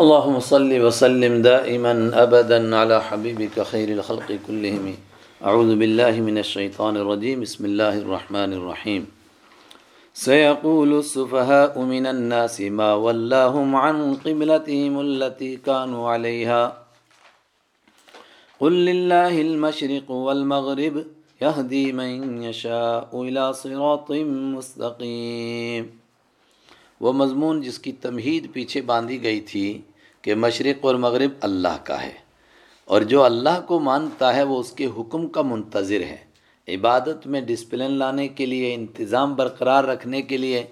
اللهم صل وسلم دائما ابدا على حبيبك خير الخلق كلهم. أعوذ بالله من الشيطان الرجيم. بسم الله الرحمن الرحيم. سيقول السفهاء من الناس ما ولاهم عن قبلتهم التي كانوا عليها. قل لله المشرق والمغرب يهدي من يشاء إلى صراط مستقيم. مضمون جس کی تمہید پیچھے باندھی گئی تھی کہ مشرق اور مغرب اللہ کا ہے اور جو اللہ کو مانتا ہے وہ اس کے حکم کا منتظر ہے۔ عبادت میں ڈسپلن لانے کے لیے، انتظام برقرار رکھنے کے لیے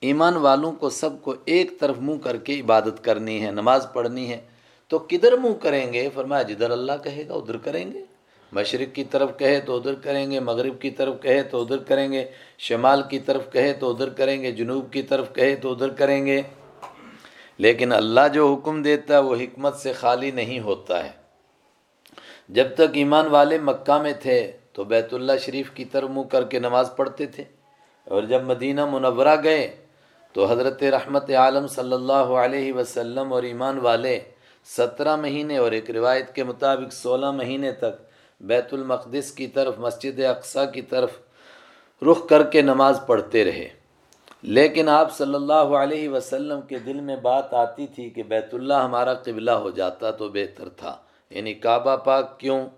ایمان والوں کو سب کو ایک طرف منہ کر کے عبادت کرنی ہے، نماز پڑھنی ہے۔ تو کدھر منہ کریں گے؟ فرمایا، جدھر اللہ کہے گا ادھر کریں گے۔ مشرق کی طرف کہے تو ادھر کریں گے، مغرب کی طرف کہے تو ادھر کریں گے، شمال کی طرف کہے تو ادھر کریں گے، جنوب کی طرف کہے تو ادھر کریں گے۔ لیکن اللہ جو حکم دیتا ہے، وہ حکمت سے خالی نہیں ہوتا ہے۔ جب تک ایمان والے مکہ میں تھے، تو بیت اللہ شریف کی طرف منہ کر کے نماز پڑھتے تھے۔ اور جب مدینہ منورہ گئے، تو حضرت رحمت عالم صلی اللہ علیہ وسلم اور ایمان والے سترہ مہینے اور ایک روایت کے مطابق سولہ مہینے تک بیت المقدس کی طرف، مسجد اقصا کی طرف رخ کر کے نماز پڑھتے رہے۔ لیکن آپ صلی اللہ علیہ وسلم کے دل میں بات آتی تھی کہ بیت اللہ ہمارا قبلہ ہو جاتا تو بہتر تھا۔ یعنی کعبہ پاک کیوں؟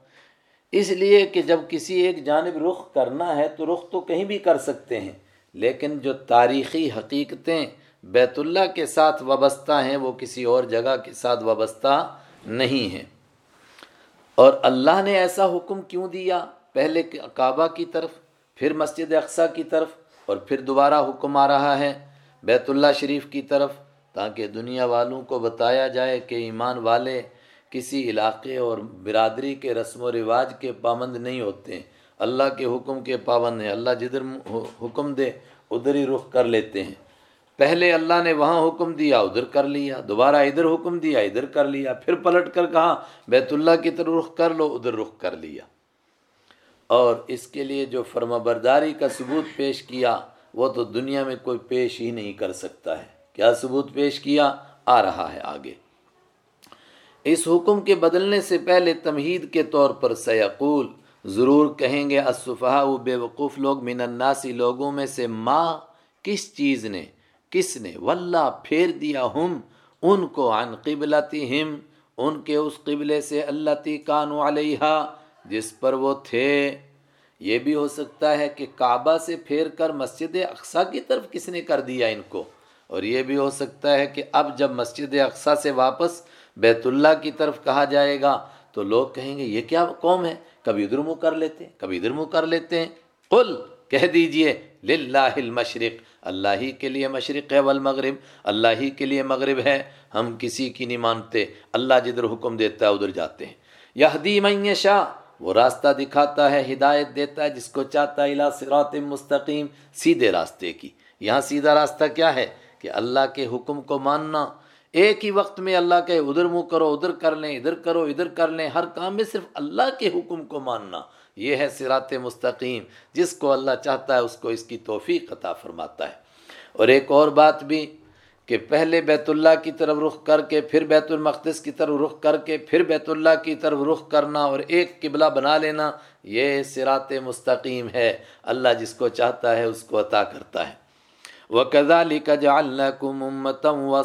اس لیے کہ جب کسی ایک جانب رخ کرنا ہے تو رخ تو کہیں بھی کر سکتے ہیں، لیکن جو تاریخی حقیقتیں بیت اللہ کے ساتھ وابستہ ہیں، وہ کسی اور جگہ کے ساتھ وابستہ نہیں ہیں۔ اور اللہ نے ایسا حکم کیوں دیا؟ پہلے کعبہ کی طرف، پھر مسجد اقسا کی طرف۔ اور پھر دوبارہ حکم آ رہا ہے بیت اللہ شریف کی طرف، تاکہ دنیا والوں کو بتایا جائے کہ ایمان والے کسی علاقے اور برادری کے رسم و رواج کے پابند نہیں ہوتے۔ ہیں اللہ کے حکم کے پابند ہیں۔ اللہ جدھر حکم دے، ادھر ہی رخ کر لیتے ہیں۔ پہلے اللہ نے وہاں حکم دیا، ادھر کر لیا، دوبارہ ادھر حکم دیا، ادھر کر لیا، پھر پلٹ کر کہا، بیت اللہ کی طرف رخ کر لو، ادھر رخ کر لیا۔ اور اس کے لیے جو فرما برداری کا ثبوت پیش کیا، وہ تو دنیا میں کوئی پیش ہی نہیں کر سکتا ہے۔ کیا ثبوت پیش کیا؟ آ رہا ہے آگے۔ اس حکم کے بدلنے سے پہلے تمہید کے طور پر سیقول، ضرور کہیں گے اصفہ بے وقوف لوگ، من الناسی لوگوں میں سے ماں کس چیز نے، کس نے، واللہ پھیر دیا ہم، ان کو عن قبلتی ہم ان کے اس قبلے سے اللہ تی کانو علیہ جس پر وہ تھے۔ یہ بھی ہو سکتا ہے کہ کعبہ سے پھیر کر مسجد اقسا کی طرف کس نے کر دیا ان کو۔ اور یہ بھی ہو سکتا ہے کہ اب جب مسجد اقسا سے واپس بیت اللہ کی طرف کہا جائے گا تو لوگ کہیں گے، یہ کیا قوم ہے؟ کبھی ادھر منہ کر لیتے ہیں، کبھی ادھر منہ کر لیتے ہیں۔ قل، کہہ دیجیے، للہ المشرق۔ اللہ ہی کے لیے مشرق ہے والمغرب، اللہ ہی کے لیے مغرب ہے۔ ہم کسی کی نہیں مانتے۔ اللہ جدھر حکم دیتا ہے، ادھر جاتے ہیں۔ یہدی من شاہ وہ راستہ دکھاتا ہے، ہدایت دیتا ہے، جس کو چاہتا ہے الہ صراط مستقیم، سیدھے راستے کی۔ یہاں سیدھا راستہ کیا ہے؟ کہ اللہ کے حکم کو ماننا۔ ایک ہی وقت میں اللہ کہ ادھر منہ کرو، ادھر کر لیں، ادھر کرو، ادھر کر لیں، ہر کام میں صرف اللہ کے حکم کو ماننا۔ یہ ہے سرات مستقیم۔ جس کو اللہ چاہتا ہے، اس کو اس کی توفیق عطا فرماتا ہے۔ اور ایک اور بات بھی کہ پہلے بیت اللہ کی طرف رخ کر کے، پھر بیت المقدس کی طرف رخ کر کے، پھر بیت اللہ کی طرف رخ کرنا اور ایک قبلہ بنا لینا، یہ سرات مستقیم ہے۔ اللہ جس کو چاہتا ہے، اس کو عطا کرتا ہے۔ وہ کزا لکھا جالکم امتم و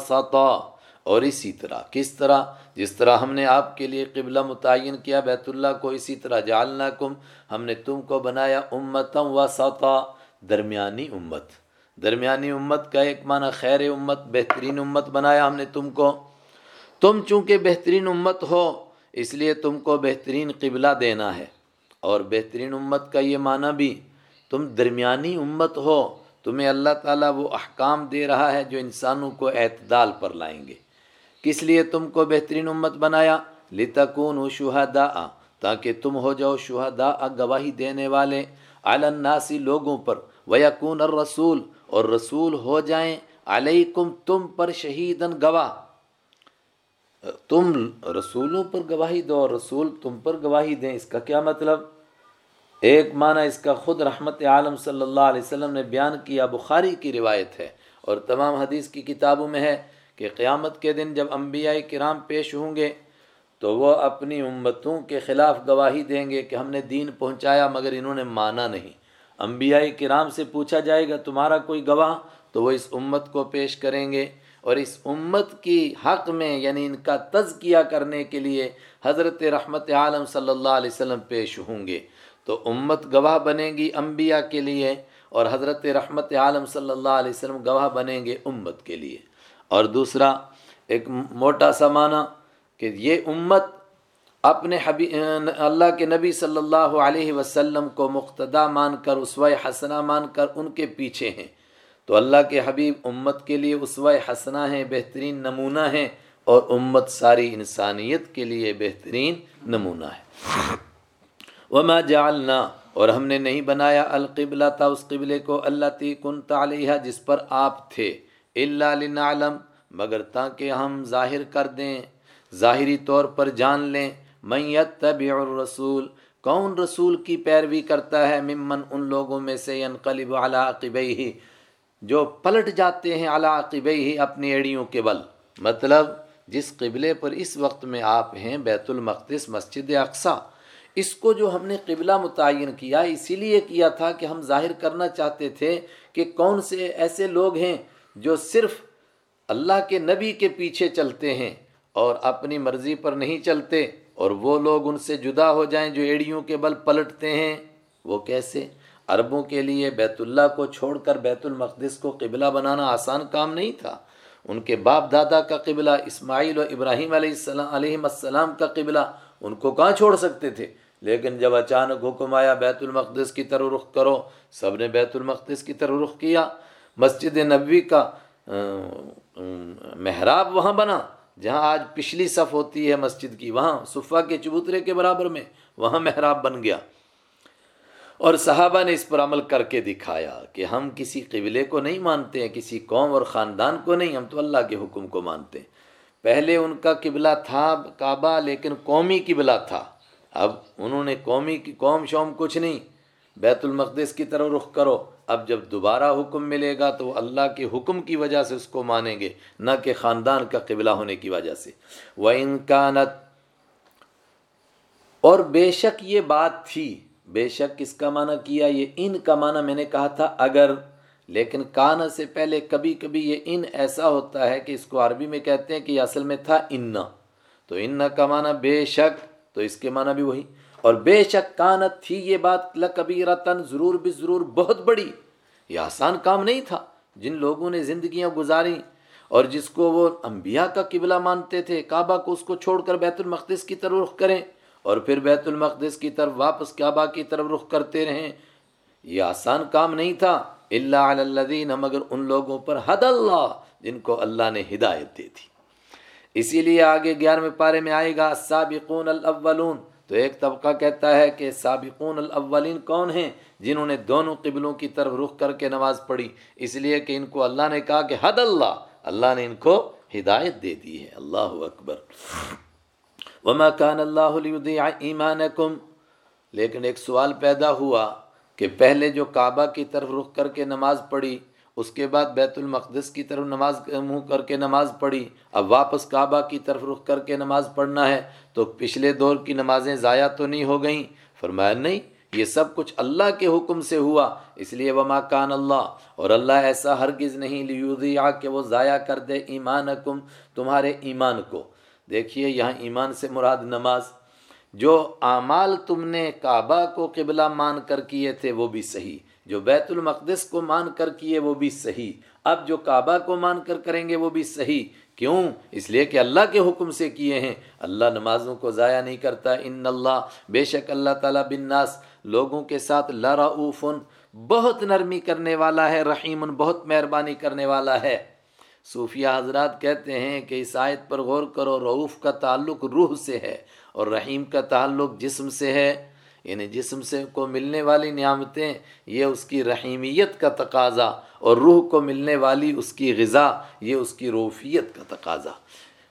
اور اسی طرح، کس طرح؟ جس طرح ہم نے آپ کے لیے قبلہ متعین کیا، بیت اللہ کو اسی طرح جالناکم ہم نے تم کو بنایا امتم و درمیانی امت درمیانی امت کا ایک معنی خیر امت، بہترین امت بنایا ہم نے تم کو۔ تم چونکہ بہترین امت ہو، اس لیے تم کو بہترین قبلہ دینا ہے۔ اور بہترین امت کا یہ معنی بھی، تم درمیانی امت ہو، تمہیں اللہ تعالیٰ وہ احکام دے رہا ہے جو انسانوں کو اعتدال پر لائیں گے۔ کس لیے تم کو بہترین امت بنایا؟ لتکون و شہدا تاکہ تم ہو جاؤ شہدا گواہی دینے والے۔ الناسی لوگوں پر۔ ویکون الرسول، اور رسول ہو جائیں علیکم تم پر شہیدن گواہ۔ تم رسولوں پر گواہی دو اور رسول تم پر گواہی دیں، اس کا کیا مطلب؟ ایک معنی اس کا خود رحمت عالم صلی اللہ علیہ وسلم نے بیان کیا، بخاری کی روایت ہے، اور تمام حدیث کی کتابوں میں ہے کہ قیامت کے دن جب انبیاء کرام پیش ہوں گے، تو وہ اپنی امتوں کے خلاف گواہی دیں گے کہ ہم نے دین پہنچایا مگر انہوں نے مانا نہیں۔ انبیاء کرام سے پوچھا جائے گا، تمہارا کوئی گواہ؟ تو وہ اس امت کو پیش کریں گے۔ اور اس امت کی حق میں یعنی ان کا تزکیہ کرنے کے لیے حضرت رحمت عالم صلی اللہ علیہ وسلم پیش ہوں گے۔ تو امت گواہ بنے گی انبیاء کے لیے اور حضرت رحمت عالم صلی اللہ علیہ وسلم گواہ بنیں گے امت کے لیے۔ اور دوسرا، ایک موٹا سا معنی کہ یہ امت اپنے حبی اللہ کے نبی صلی اللہ علیہ وسلم کو مقتدا مان کر، اسوہ حسنہ مان کر ان کے پیچھے ہیں۔ تو اللہ کے حبیب امت کے لیے اسوہ حسنہ ہیں، بہترین نمونہ ہیں اور امت ساری انسانیت کے لیے بہترین نمونہ ہے۔ وما جعلنا، اور ہم نے نہیں بنایا القبلہ تھا اس قبلے کو اللہ تی کن تعلیہ جس پر آپ تھے۔ اللہ لنعلم، مگر تاکہ ہم ظاہر کر دیں، ظاہری طور پر جان لیں۔ میت طب الرسول، کون رسول کی پیروی کرتا ہے؟ ممن، ان لوگوں میں سے ینقلب علاقبئی ہی جو پلٹ جاتے ہیں علاقبئی ہی اپنی ایڑیوں کے بل۔ مطلب جس قبلے پر اس وقت میں آپ ہیں، بیت المقدس، مسجد اقسا اس کو جو ہم نے قبلہ متعین کیا، اسی لیے کیا تھا کہ ہم ظاہر کرنا چاہتے تھے کہ کون سے ایسے لوگ ہیں جو صرف اللہ کے نبی کے پیچھے چلتے ہیں اور اپنی مرضی پر نہیں چلتے۔ اور وہ لوگ ان سے جدا ہو جائیں جو ایڑیوں کے بل پلٹتے ہیں۔ وہ کیسے؟ عربوں کے لیے بیت اللہ کو چھوڑ کر بیت المقدس کو قبلہ بنانا آسان کام نہیں تھا۔ ان کے باپ دادا کا قبلہ، اسماعیل و ابراہیم علیہ السلام علیہ السلام کا قبلہ، ان کو کہاں چھوڑ سکتے تھے؟ لیکن جب اچانک حکم آیا بیت المقدس کی طرف رخ کرو، سب نے بیت المقدس کی طرف رخ کیا۔ مسجد نبوی کا محراب وہاں بنا۔ جہاں آج پچھلی صف ہوتی ہے مسجد کی، وہاں صفا کے چبوترے کے برابر میں، وہاں محراب بن گیا۔ اور صحابہ نے اس پر عمل کر کے دکھایا کہ ہم کسی قبلے کو نہیں مانتے ہیں، کسی قوم اور خاندان کو نہیں، ہم تو اللہ کے حکم کو مانتے ہیں۔ پہلے ان کا قبلہ تھا کعبہ، لیکن قومی قبلہ تھا۔ اب انہوں نے قومی کی قوم شوم کچھ نہیں، بیت المقدس کی طرف رخ کرو۔ اب جب دوبارہ حکم ملے گا تو اللہ کے حکم کی وجہ سے اس کو مانیں گے، نہ کہ خاندان کا قبلہ ہونے کی وجہ سے۔ وہ انکانت اور بے شک یہ بات تھی۔ بے شک کس کا معنی کیا؟ یہ ان کا معنی میں نے کہا تھا، اگر۔ لیکن کان سے پہلے کبھی کبھی یہ ان ایسا ہوتا ہے کہ اس کو عربی میں کہتے ہیں کہ یہ اصل میں تھا ان تو ان کا معنی بے شک، تو اس کے معنی بھی وہی۔ اور بے شک کانت تھی یہ بات لکبی رتن ضرور بھی ضرور بہت بڑی۔ یہ آسان کام نہیں تھا جن لوگوں نے زندگیاں گزاری اور جس کو وہ انبیاء کا قبلہ مانتے تھے، کعبہ کو اس کو چھوڑ کر بیت المقدس کی طرف رخ کریں اور پھر بیت المقدس کی طرف واپس کعبہ کی طرف رخ کرتے رہیں۔ یہ آسان کام نہیں تھا اللہ الدین مگر ان لوگوں پر حد اللہ جن کو اللہ نے ہدایت دی تھی۔ اسی لیے آگے گیارہویں پارے میں آئے گا سابقون الاولون۔ تو ایک طبقہ کہتا ہے کہ سابقون الاولین کون ہیں جنہوں نے دونوں قبلوں کی طرف رخ کر کے نماز پڑھی؟ اس لیے کہ ان کو اللہ نے کہا کہ حد اللہ اللہ نے ان کو ہدایت دے دی ہے۔ اللہ اکبر۔ وما کان اللہ لیضیع ایمانکم لیکن ایک سوال پیدا ہوا کہ پہلے جو کعبہ کی طرف رخ کر کے نماز پڑھی اس کے بعد بیت المقدس کی طرف نماز منہ کر کے نماز پڑھی۔ اب واپس کعبہ کی طرف رخ کر کے نماز پڑھنا ہے، تو پچھلے دور کی نمازیں ضائع تو نہیں ہو گئیں۔ فرمایا، نہیں، یہ سب کچھ اللہ کے حکم سے ہوا، اس لیے وما کان اللہ، اور اللہ ایسا ہرگز نہیں لیودیا کہ وہ ضائع کر دے ایمان تمہارے ایمان کو۔ دیکھیے، یہاں ایمان سے مراد نماز۔ جو اعمال تم نے کعبہ کو قبلہ مان کر کیے تھے، وہ بھی صحیح۔ جو بیت المقدس کو مان کر کیے وہ بھی صحیح، اب جو کعبہ کو مان کر کریں گے وہ بھی صحیح۔ کیوں؟ اس لیے کہ اللہ کے حکم سے کیے ہیں۔ اللہ نمازوں کو ضائع نہیں کرتا۔ ان اللہ، بے شک اللہ تعالیٰ بن ناس لوگوں کے ساتھ لراؤفن بہت نرمی کرنے والا ہے رحیم بہت مہربانی کرنے والا ہے۔ صوفیہ حضرات کہتے ہیں کہ اس آیت پر غور کرو رعوف کا تعلق روح سے ہے اور رحیم کا تعلق جسم سے ہے۔ یعنی جسم سے کو ملنے والی نعمتیں، یہ اس کی رحیمیت کا تقاضا، اور روح کو ملنے والی اس کی غذا، یہ اس کی روفیت کا تقاضا۔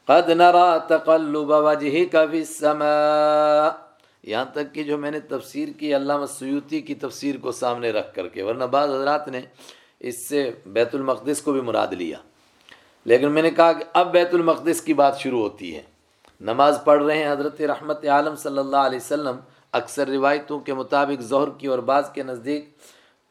قد نرا تقلب وجهك في السماء۔ یہاں تک کہ جو میں نے تفسیر کی، علامہ سیوتی کی تفسیر کو سامنے رکھ کر کے، ورنہ بعض حضرات نے اس سے بیت المقدس کو بھی مراد لیا۔ لیکن میں نے کہا کہ اب بیت المقدس کی بات شروع ہوتی ہے۔ نماز پڑھ رہے ہیں حضرت رحمت عالم صلی اللہ علیہ وسلم اکثر روایتوں کے مطابق ظہر کی اور بعض کے نزدیک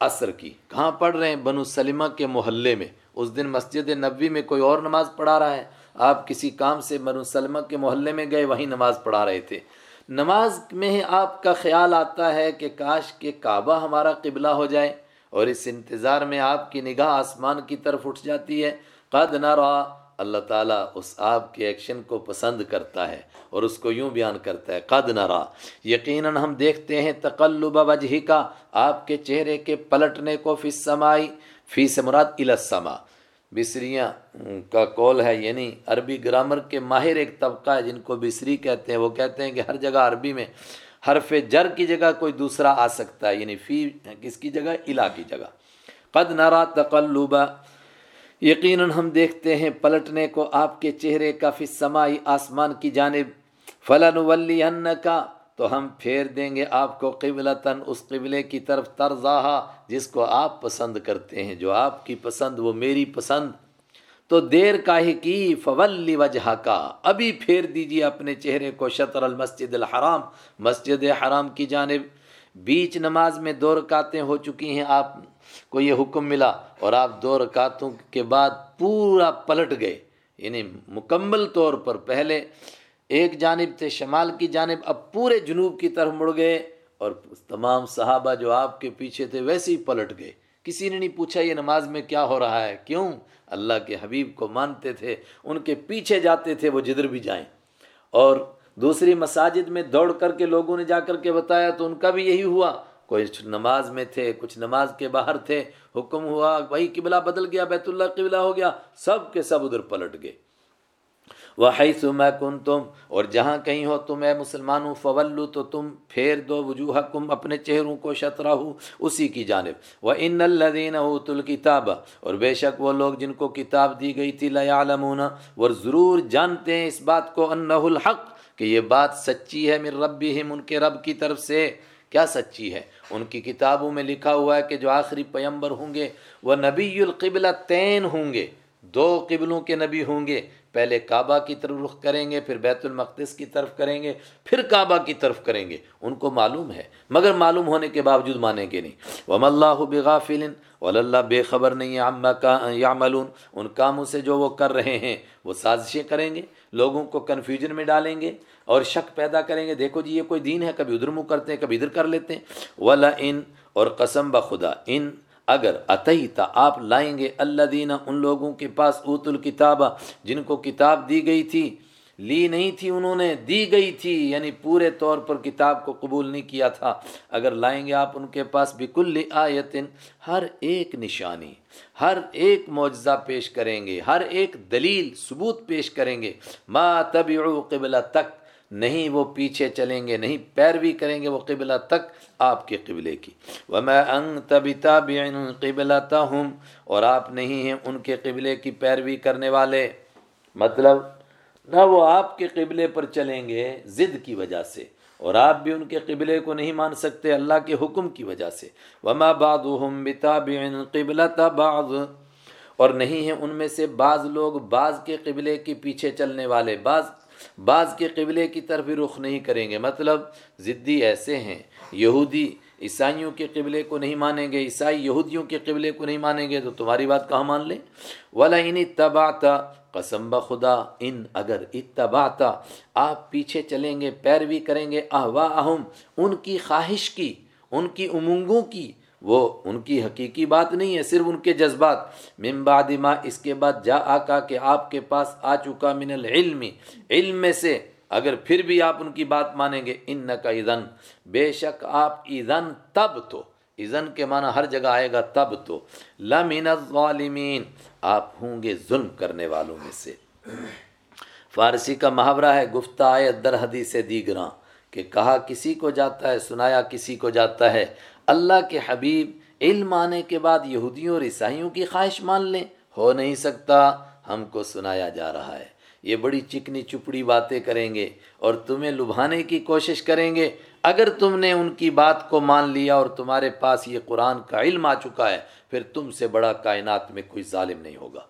عصر کی۔ کہاں پڑھ رہے ہیں؟ بنو سلمہ کے محلے میں۔ اس دن مسجد نبوی میں کوئی اور نماز پڑھا رہا ہے۔ آپ کسی کام سے بنو سلمہ کے محلے میں گئے، وہیں نماز پڑھا رہے تھے۔ نماز میں آپ کا خیال آتا ہے کہ کاش کے کعبہ ہمارا قبلہ ہو جائے اور اس انتظار میں آپ کی نگاہ آسمان کی طرف اٹھ جاتی ہے۔ قد نرا اللہ تعالیٰ اس آپ کے ایکشن کو پسند کرتا ہے اور اس کو یوں بیان کرتا ہے، قد نرا۔ یقیناً ہم دیکھتے ہیں تقلب وجہ کا آپ کے چہرے کے پلٹنے کو فی سمائی فی سے مراد السما۔ بصریاں کا کول ہے یعنی عربی گرامر کے ماہر ایک طبقہ ہے جن کو بصری کہتے ہیں۔ وہ کہتے ہیں کہ ہر جگہ عربی میں حرف جر کی جگہ کوئی دوسرا آ سکتا ہے یعنی فی کس کی جگہ؟ الا کی جگہ۔ قد نرا تقلبہ یقیناً ہم دیکھتے ہیں پلٹنے کو آپ کے چہرے کا فی سمائی آسمان کی جانب۔ فلاں ولی کا تو ہم پھیر دیں گے آپ کو قبلتاً اس قبلے کی طرف طرزہ جس کو آپ پسند کرتے ہیں، جو آپ کی پسند، وہ میری پسند۔ تو دیر کا ہی کی فولی وجہ کا ابھی پھیر دیجیے اپنے چہرے کو شطر المسجد الحرام، مسجد حرام کی جانب۔ بیچ نماز میں دو رکاتیں ہو چکی ہیں، آپ کو یہ حکم ملا اور آپ دو رکعتوں کے بعد پورا پلٹ گئے یعنی مکمل طور پر پہلے ایک جانب تھے شمال کی جانب، اب پورے جنوب کی طرف مڑ گئے اور تمام صحابہ جو آپ کے پیچھے تھے ویسے ہی پلٹ گئے۔ کسی نے نہیں پوچھا یہ نماز میں کیا ہو رہا ہے، کیوں؟ اللہ کے حبیب کو مانتے تھے، ان کے پیچھے جاتے تھے، وہ جدھر بھی جائیں۔ اور دوسری مساجد میں دوڑ کر کے لوگوں نے جا کر کے بتایا تو ان کا بھی یہی ہوا۔ کچھ نماز میں تھے، کچھ نماز کے باہر تھے، حکم ہوا، وہی قبلہ بدل گیا، بیت اللہ قبلہ ہو گیا، سب کے سب ادھر پلٹ گئے۔ وہی میں کن تم اور جہاں کہیں ہو تم اے مسلمانوں فولو تو تم پھیر دو وجوہ کم اپنے چہروں کو شطرہ ہو اسی کی جانب۔ وہ ان الدین اوت الکتاب اور بے شک وہ لوگ جن کو کتاب دی گئی تھی لمون اور ضرور جانتے ہیں اس بات کو انہ الحق، کہ یہ بات سچی ہے میر رب ان کے رب کی طرف سے۔ کیا سچی ہے؟ ان کی کتابوں میں لکھا ہوا ہے کہ جو آخری پیمبر ہوں گے، وہ نبی القبلہ تین ہوں گے۔ دو قبلوں کے نبی ہوں گے۔ پہلے کعبہ کی طرف رخ کریں گے، پھر بیت المقدس کی طرف کریں گے، پھر کعبہ کی طرف کریں گے۔ ان کو معلوم ہے، مگر معلوم ہونے کے باوجود مانیں گے نہیں۔ وم اللہ بغافل اللہ بے خبر نہیں عما کا ان کاموں سے جو وہ کر رہے ہیں، وہ سازشیں کریں گے۔ لوگوں کو کنفیوژن میں ڈالیں گے۔ اور شک پیدا کریں گے، دیکھو جی یہ کوئی دین ہے، کبھی ادھر منہ کرتے ہیں، کبھی ادھر کر لیتے ہیں۔ ولا ان اور قسم بخدا ان، اگر عطیتا آپ لائیں گے اللہ دینا ان لوگوں کے پاس اوت الکتابہ، جن کو کتاب دی گئی تھی، لی نہیں تھی انہوں نے، دی گئی تھی یعنی پورے طور پر کتاب کو قبول نہیں کیا تھا۔ اگر لائیں گے آپ ان کے پاس بکل آیتن ہر ایک نشانی، ہر ایک معجزہ پیش کریں گے، ہر ایک دلیل، ثبوت پیش کریں گے۔ ما تبعو قبلہ تک نہیں وہ پیچھے چلیں گے، نہیں پیروی کریں گے وہ قبلہ تک آپ کے قبلے کی۔ وَمَا أَنْتَ بِتَابِعٍ قِبْلَتَهُمْ، اور آپ نہیں ہیں ان کے قبلے کی پیروی کرنے والے۔ مطلب نہ وہ آپ کے قبلے پر چلیں گے ضد کی وجہ سے، اور آپ بھی ان کے قبلے کو نہیں مان سکتے اللہ کے حکم کی وجہ سے۔ وَمَا بَعْضُهُمْ بِتَابِعٍ قِبْلَةَ بَعْضُ، اور نہیں ہیں ان میں سے بعض لوگ بعض کے قبلے کے پیچھے چلنے والے، بعض بعض کے قبلے کی طرف بھی رخ نہیں کریں گے۔ مطلب ضدی ایسے ہیں۔ یہودی عیسائیوں کے قبلے کو نہیں مانیں گے۔ عیسائی یہودیوں کے قبلے کو نہیں مانیں گے۔ تو تمہاری بات کہاں مان لیں؟ ولا ان اتباتا قسم بخدا ان اگر اتباتا آپ پیچھے چلیں گے، پیروی کریں گے احوا اہم ان کی خواہش کی، ان کی امنگوں کی وہ ان کی حقیقی بات نہیں ہے، صرف ان کے جذبات۔ من بعد ما، اس کے بعد جا آکا کہ آپ کے پاس آ چکا من العلم۔ علم میں سے اگر پھر بھی آپ ان کی بات مانیں گے ان کا ایزن بے شک آپ ایزن تب تو ایزن کے معنی ہر جگہ آئے گا تب تو۔ لمن الظالمین، آپ ہوں گے ظلم کرنے والوں میں سے۔ فارسی کا محاورہ ہے، گفتہ آئے در حدیث دیگراں، کہ کہا کسی کو جاتا ہے، سنایا کسی کو جاتا ہے۔ اللہ کے حبیب علم آنے کے بعد یہودیوں اور عیسائیوں کی خواہش مان لیں، ہو نہیں سکتا، ہم کو سنایا جا رہا ہے۔ یہ بڑی چکنی چپڑی باتیں کریں گے اور تمہیں لبھانے کی کوشش کریں گے۔ اگر تم نے ان کی بات کو مان لیا اور تمہارے پاس یہ قرآن کا علم آ چکا ہے، پھر تم سے بڑا کائنات میں کوئی ظالم نہیں ہوگا۔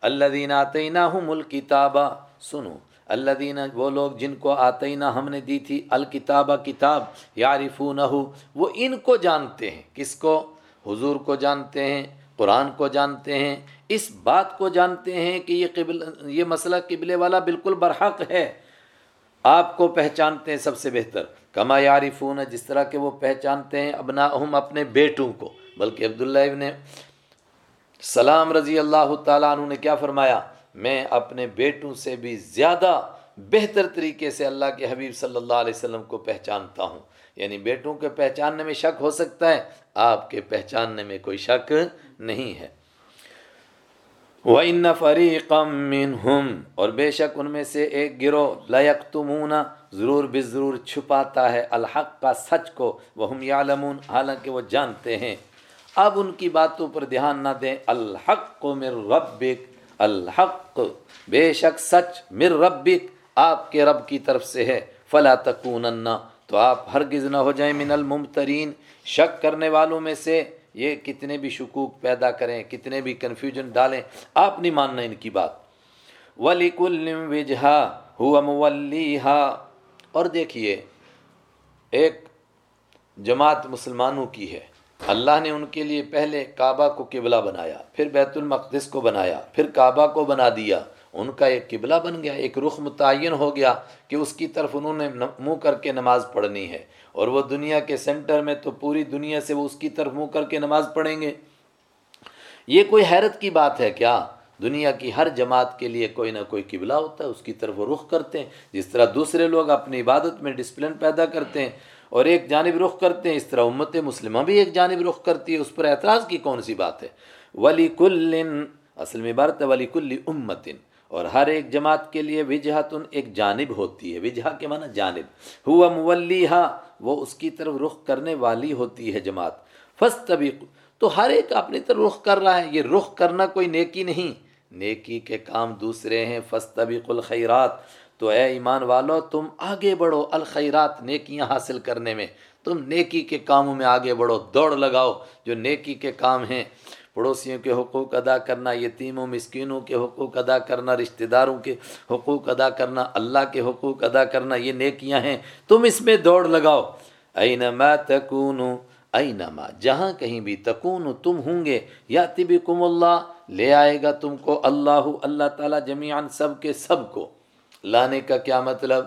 اللہ دین آتینہ ہوں الکتابہ سنو۔ اللہ دین وہ لوگ جن کو آتینہ ہم نے دی تھی الکتابہ کتاب یارفونہ وہ ان کو جانتے ہیں۔ کس کو؟ حضور کو جانتے ہیں، قرآن کو جانتے ہیں۔ اس بات کو جانتے ہیں کہ یہ قبل، یہ مسئلہ قبلے والا بالکل برحق ہے۔ آپ کو پہچانتے ہیں سب سے بہتر۔ کما یارفون جس طرح کہ وہ پہچانتے ہیں ابنا اپنے بیٹوں کو۔ بلکہ عبداللہ ابن سلام رضی اللہ تعالیٰ عنہ نے کیا فرمایا؟ میں اپنے بیٹوں سے بھی زیادہ بہتر طریقے سے اللہ کے حبیب صلی اللہ علیہ وسلم کو پہچانتا ہوں۔ یعنی بیٹوں کے پہچاننے میں شک ہو سکتا ہے، آپ کے پہچاننے میں کوئی شک نہیں ہے۔ وَإِنَّ فَرِيقًا مِّنْهُمْ، اور بے شک ان میں سے ایک گروہ لَيَقْتُمُونَ، ضرور بے ضرور چھپاتا ہے۔ الحق کا سچ کو، وَهُمْ يَعْلَمُونَ، حالانکہ وہ جانتے ہیں۔ اب ان کی باتوں پر دھیان نہ دیں۔ الحق کو من ربک الحق، بے شک سچ مر ربک، آپ کے رب کی طرف سے ہے۔ فلا تکونن، تو آپ ہرگز نہ ہو جائیں من الممترین۔ شک کرنے والوں میں سے یہ کتنے بھی شکوک پیدا کریں، کتنے بھی کنفیوژن ڈالیں، آپ نہیں ماننا ان کی بات۔ ولی کل وجہ ہوا مولیحا اور دیکھیے، ایک جماعت مسلمانوں کی ہے۔ اللہ نے ان کے لیے پہلے کعبہ کو قبلہ بنایا، پھر بیت المقدس کو بنایا، پھر کعبہ کو بنا دیا۔ ان کا ایک قبلہ بن گیا، ایک رخ متعین ہو گیا کہ اس کی طرف انہوں نے منہ کر کے نماز پڑھنی ہے۔ اور وہ دنیا کے سینٹر میں تو پوری دنیا سے وہ اس کی طرف منہ کر کے نماز پڑھیں گے۔ یہ کوئی حیرت کی بات ہے کیا؟ دنیا کی ہر جماعت کے لیے کوئی نہ کوئی قبلہ ہوتا ہے، اس کی طرف وہ رخ کرتے ہیں۔ جس طرح دوسرے لوگ اپنی عبادت میں ڈسپلن پیدا کرتے ہیں اور ایک جانب رخ کرتے ہیں، اس طرح امت مسلمہ بھی ایک جانب رخ کرتی ہے، اس پر اعتراض کی کون سی بات ہے؟ ولی کل اصل میں بارت ہے ولی کل امتن اور ہر ایک جماعت کے لیے وجہتن ایک جانب ہوتی ہے۔ وجہ کے معنی جانب۔ ہوا مولیحا وہ اس کی طرف رخ کرنے والی ہوتی ہے جماعت۔ فس تو ہر ایک اپنی طرف رخ کر رہا ہے، یہ رخ کرنا کوئی نیکی نہیں۔ نیکی کے کام دوسرے ہیں فس طبیق الخیرات تو اے ایمان والو، تم آگے بڑھو الخیرات نیکیاں حاصل کرنے میں۔ تم نیکی کے کاموں میں آگے بڑھو، دوڑ لگاؤ۔ جو نیکی کے کام ہیں، پڑوسیوں کے حقوق ادا کرنا، یتیموں، مسکینوں کے حقوق ادا کرنا، رشتہ داروں کے حقوق ادا کرنا، اللہ کے حقوق ادا کرنا، یہ نیکیاں ہیں۔ تم اس میں دوڑ لگاؤ۔ اینما تکونو اینما جہاں کہیں بھی تکون تم ہوں گے۔ یا طبی کم اللہ، لے آئے گا تم کو اللہ اللہ تعالیٰ جمیان سب کے سب کو۔ لانے کا کیا مطلب؟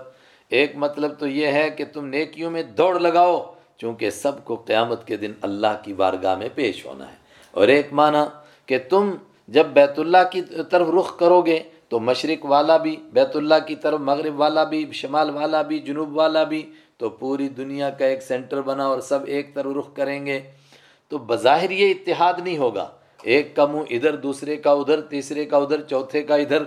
ایک مطلب تو یہ ہے کہ تم نیکیوں میں دوڑ لگاؤ، چونکہ سب کو قیامت کے دن اللہ کی بارگاہ میں پیش ہونا ہے۔ اور ایک معنی کہ تم جب بیت اللہ کی طرف رخ کرو گے، تو مشرق والا بھی، بیت اللہ کی طرف مغرب والا بھی، شمال والا بھی، جنوب والا بھی، تو پوری دنیا کا ایک سینٹر بنا اور سب ایک طرف رخ کریں گے۔ تو بظاہر یہ اتحاد نہیں ہوگا۔ ایک کا منہ ادھر، دوسرے کا ادھر، تیسرے کا ادھر، چوتھے کا ادھر۔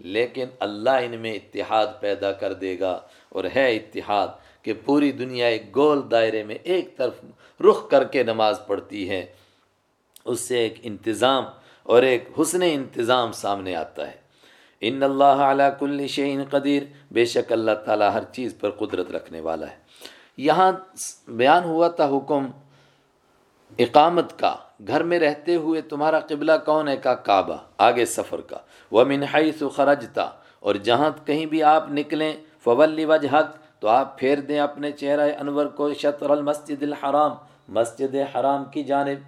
لیکن اللہ ان میں اتحاد پیدا کر دے گا اور ہے اتحاد کہ پوری دنیا ایک گول دائرے میں ایک طرف رخ کر کے نماز پڑھتی ہے۔ اس سے ایک انتظام اور ایک حسن انتظام سامنے آتا ہے۔ ان اللہ علیہ کل شعین قدیر، بے شک اللہ تعالیٰ ہر چیز پر قدرت رکھنے والا ہے۔ یہاں بیان ہوا تھا حکم اقامت کا، گھر میں رہتے ہوئے تمہارا قبلہ کون ہے کا کعبہ؟ آگے سفر کا۔ وہ منحص خرجتا اور جہاں کہیں بھی آپ نکلیں فولی وجہک تو آپ پھیر دیں اپنے چہرہ انور کو شطر المسجد الحرام۔ مسجد حرام کی جانب۔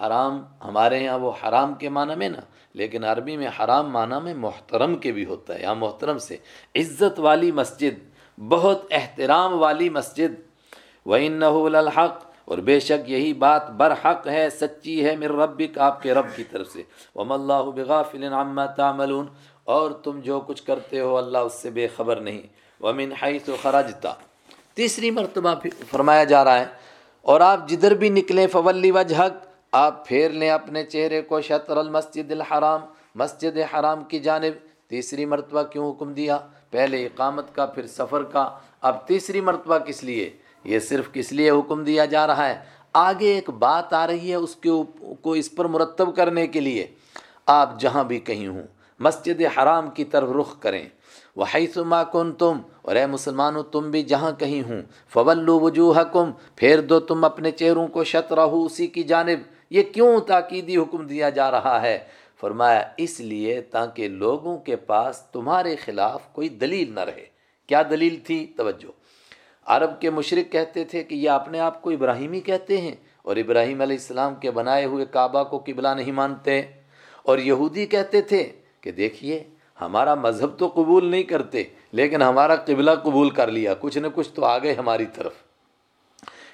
حرام ہمارے یہاں وہ حرام کے معنی میں نا، لیکن عربی میں حرام معنی میں محترم کے بھی ہوتا ہے یہاں محترم سے۔ عزت والی مسجد، بہت احترام والی مسجد۔ وَإِنَّهُ لَلْحَقْ۔ اور بے شک یہی بات برحق ہے، سچی ہے میر ربک، آپ کے رب کی طرف سے۔ وم اللہ بغافل عما تعملون۔ اور تم جو کچھ کرتے ہو، اللہ اس سے بے خبر نہیں۔ ومن حیث خرجتا تیسری مرتبہ فرمایا جا رہا ہے، اور آپ جدھر بھی نکلیں فولی وجہک آپ پھیر لیں اپنے چہرے کو شطر المسجد الحرام، مسجد حرام کی جانب۔ تیسری مرتبہ کیوں حکم دیا؟ پہلے اقامت کا، پھر سفر کا۔ اب تیسری مرتبہ کس لیے؟ یہ صرف کس لیے حکم دیا جا رہا ہے؟ آگے ایک بات آ رہی ہے اس کے کو اس پر مرتب کرنے کے لیے۔ آپ جہاں بھی کہیں ہوں، مسجد حرام کی طرف رخ کریں۔ وہ ما کن تم اور اے مسلمانوں، تم بھی جہاں کہیں ہوں۔ فولو وجوہ کم پھیر دو تم اپنے چہروں کو شط رہو اسی کی جانب۔ یہ کیوں تاکیدی حکم دیا جا رہا ہے؟ فرمایا، اس لیے تاکہ لوگوں کے پاس تمہارے خلاف کوئی دلیل نہ رہے۔ کیا دلیل تھی؟ توجہ۔ عرب کے مشرق کہتے تھے کہ یہ اپنے آپ کو ابراہیمی کہتے ہیں اور ابراہیم علیہ السلام کے بنائے ہوئے کعبہ کو قبلہ نہیں مانتے۔ اور یہودی کہتے تھے کہ دیکھیے، ہمارا مذہب تو قبول نہیں کرتے، لیکن ہمارا قبلہ قبول کر لیا، کچھ نہ کچھ تو آ گئے ہماری طرف۔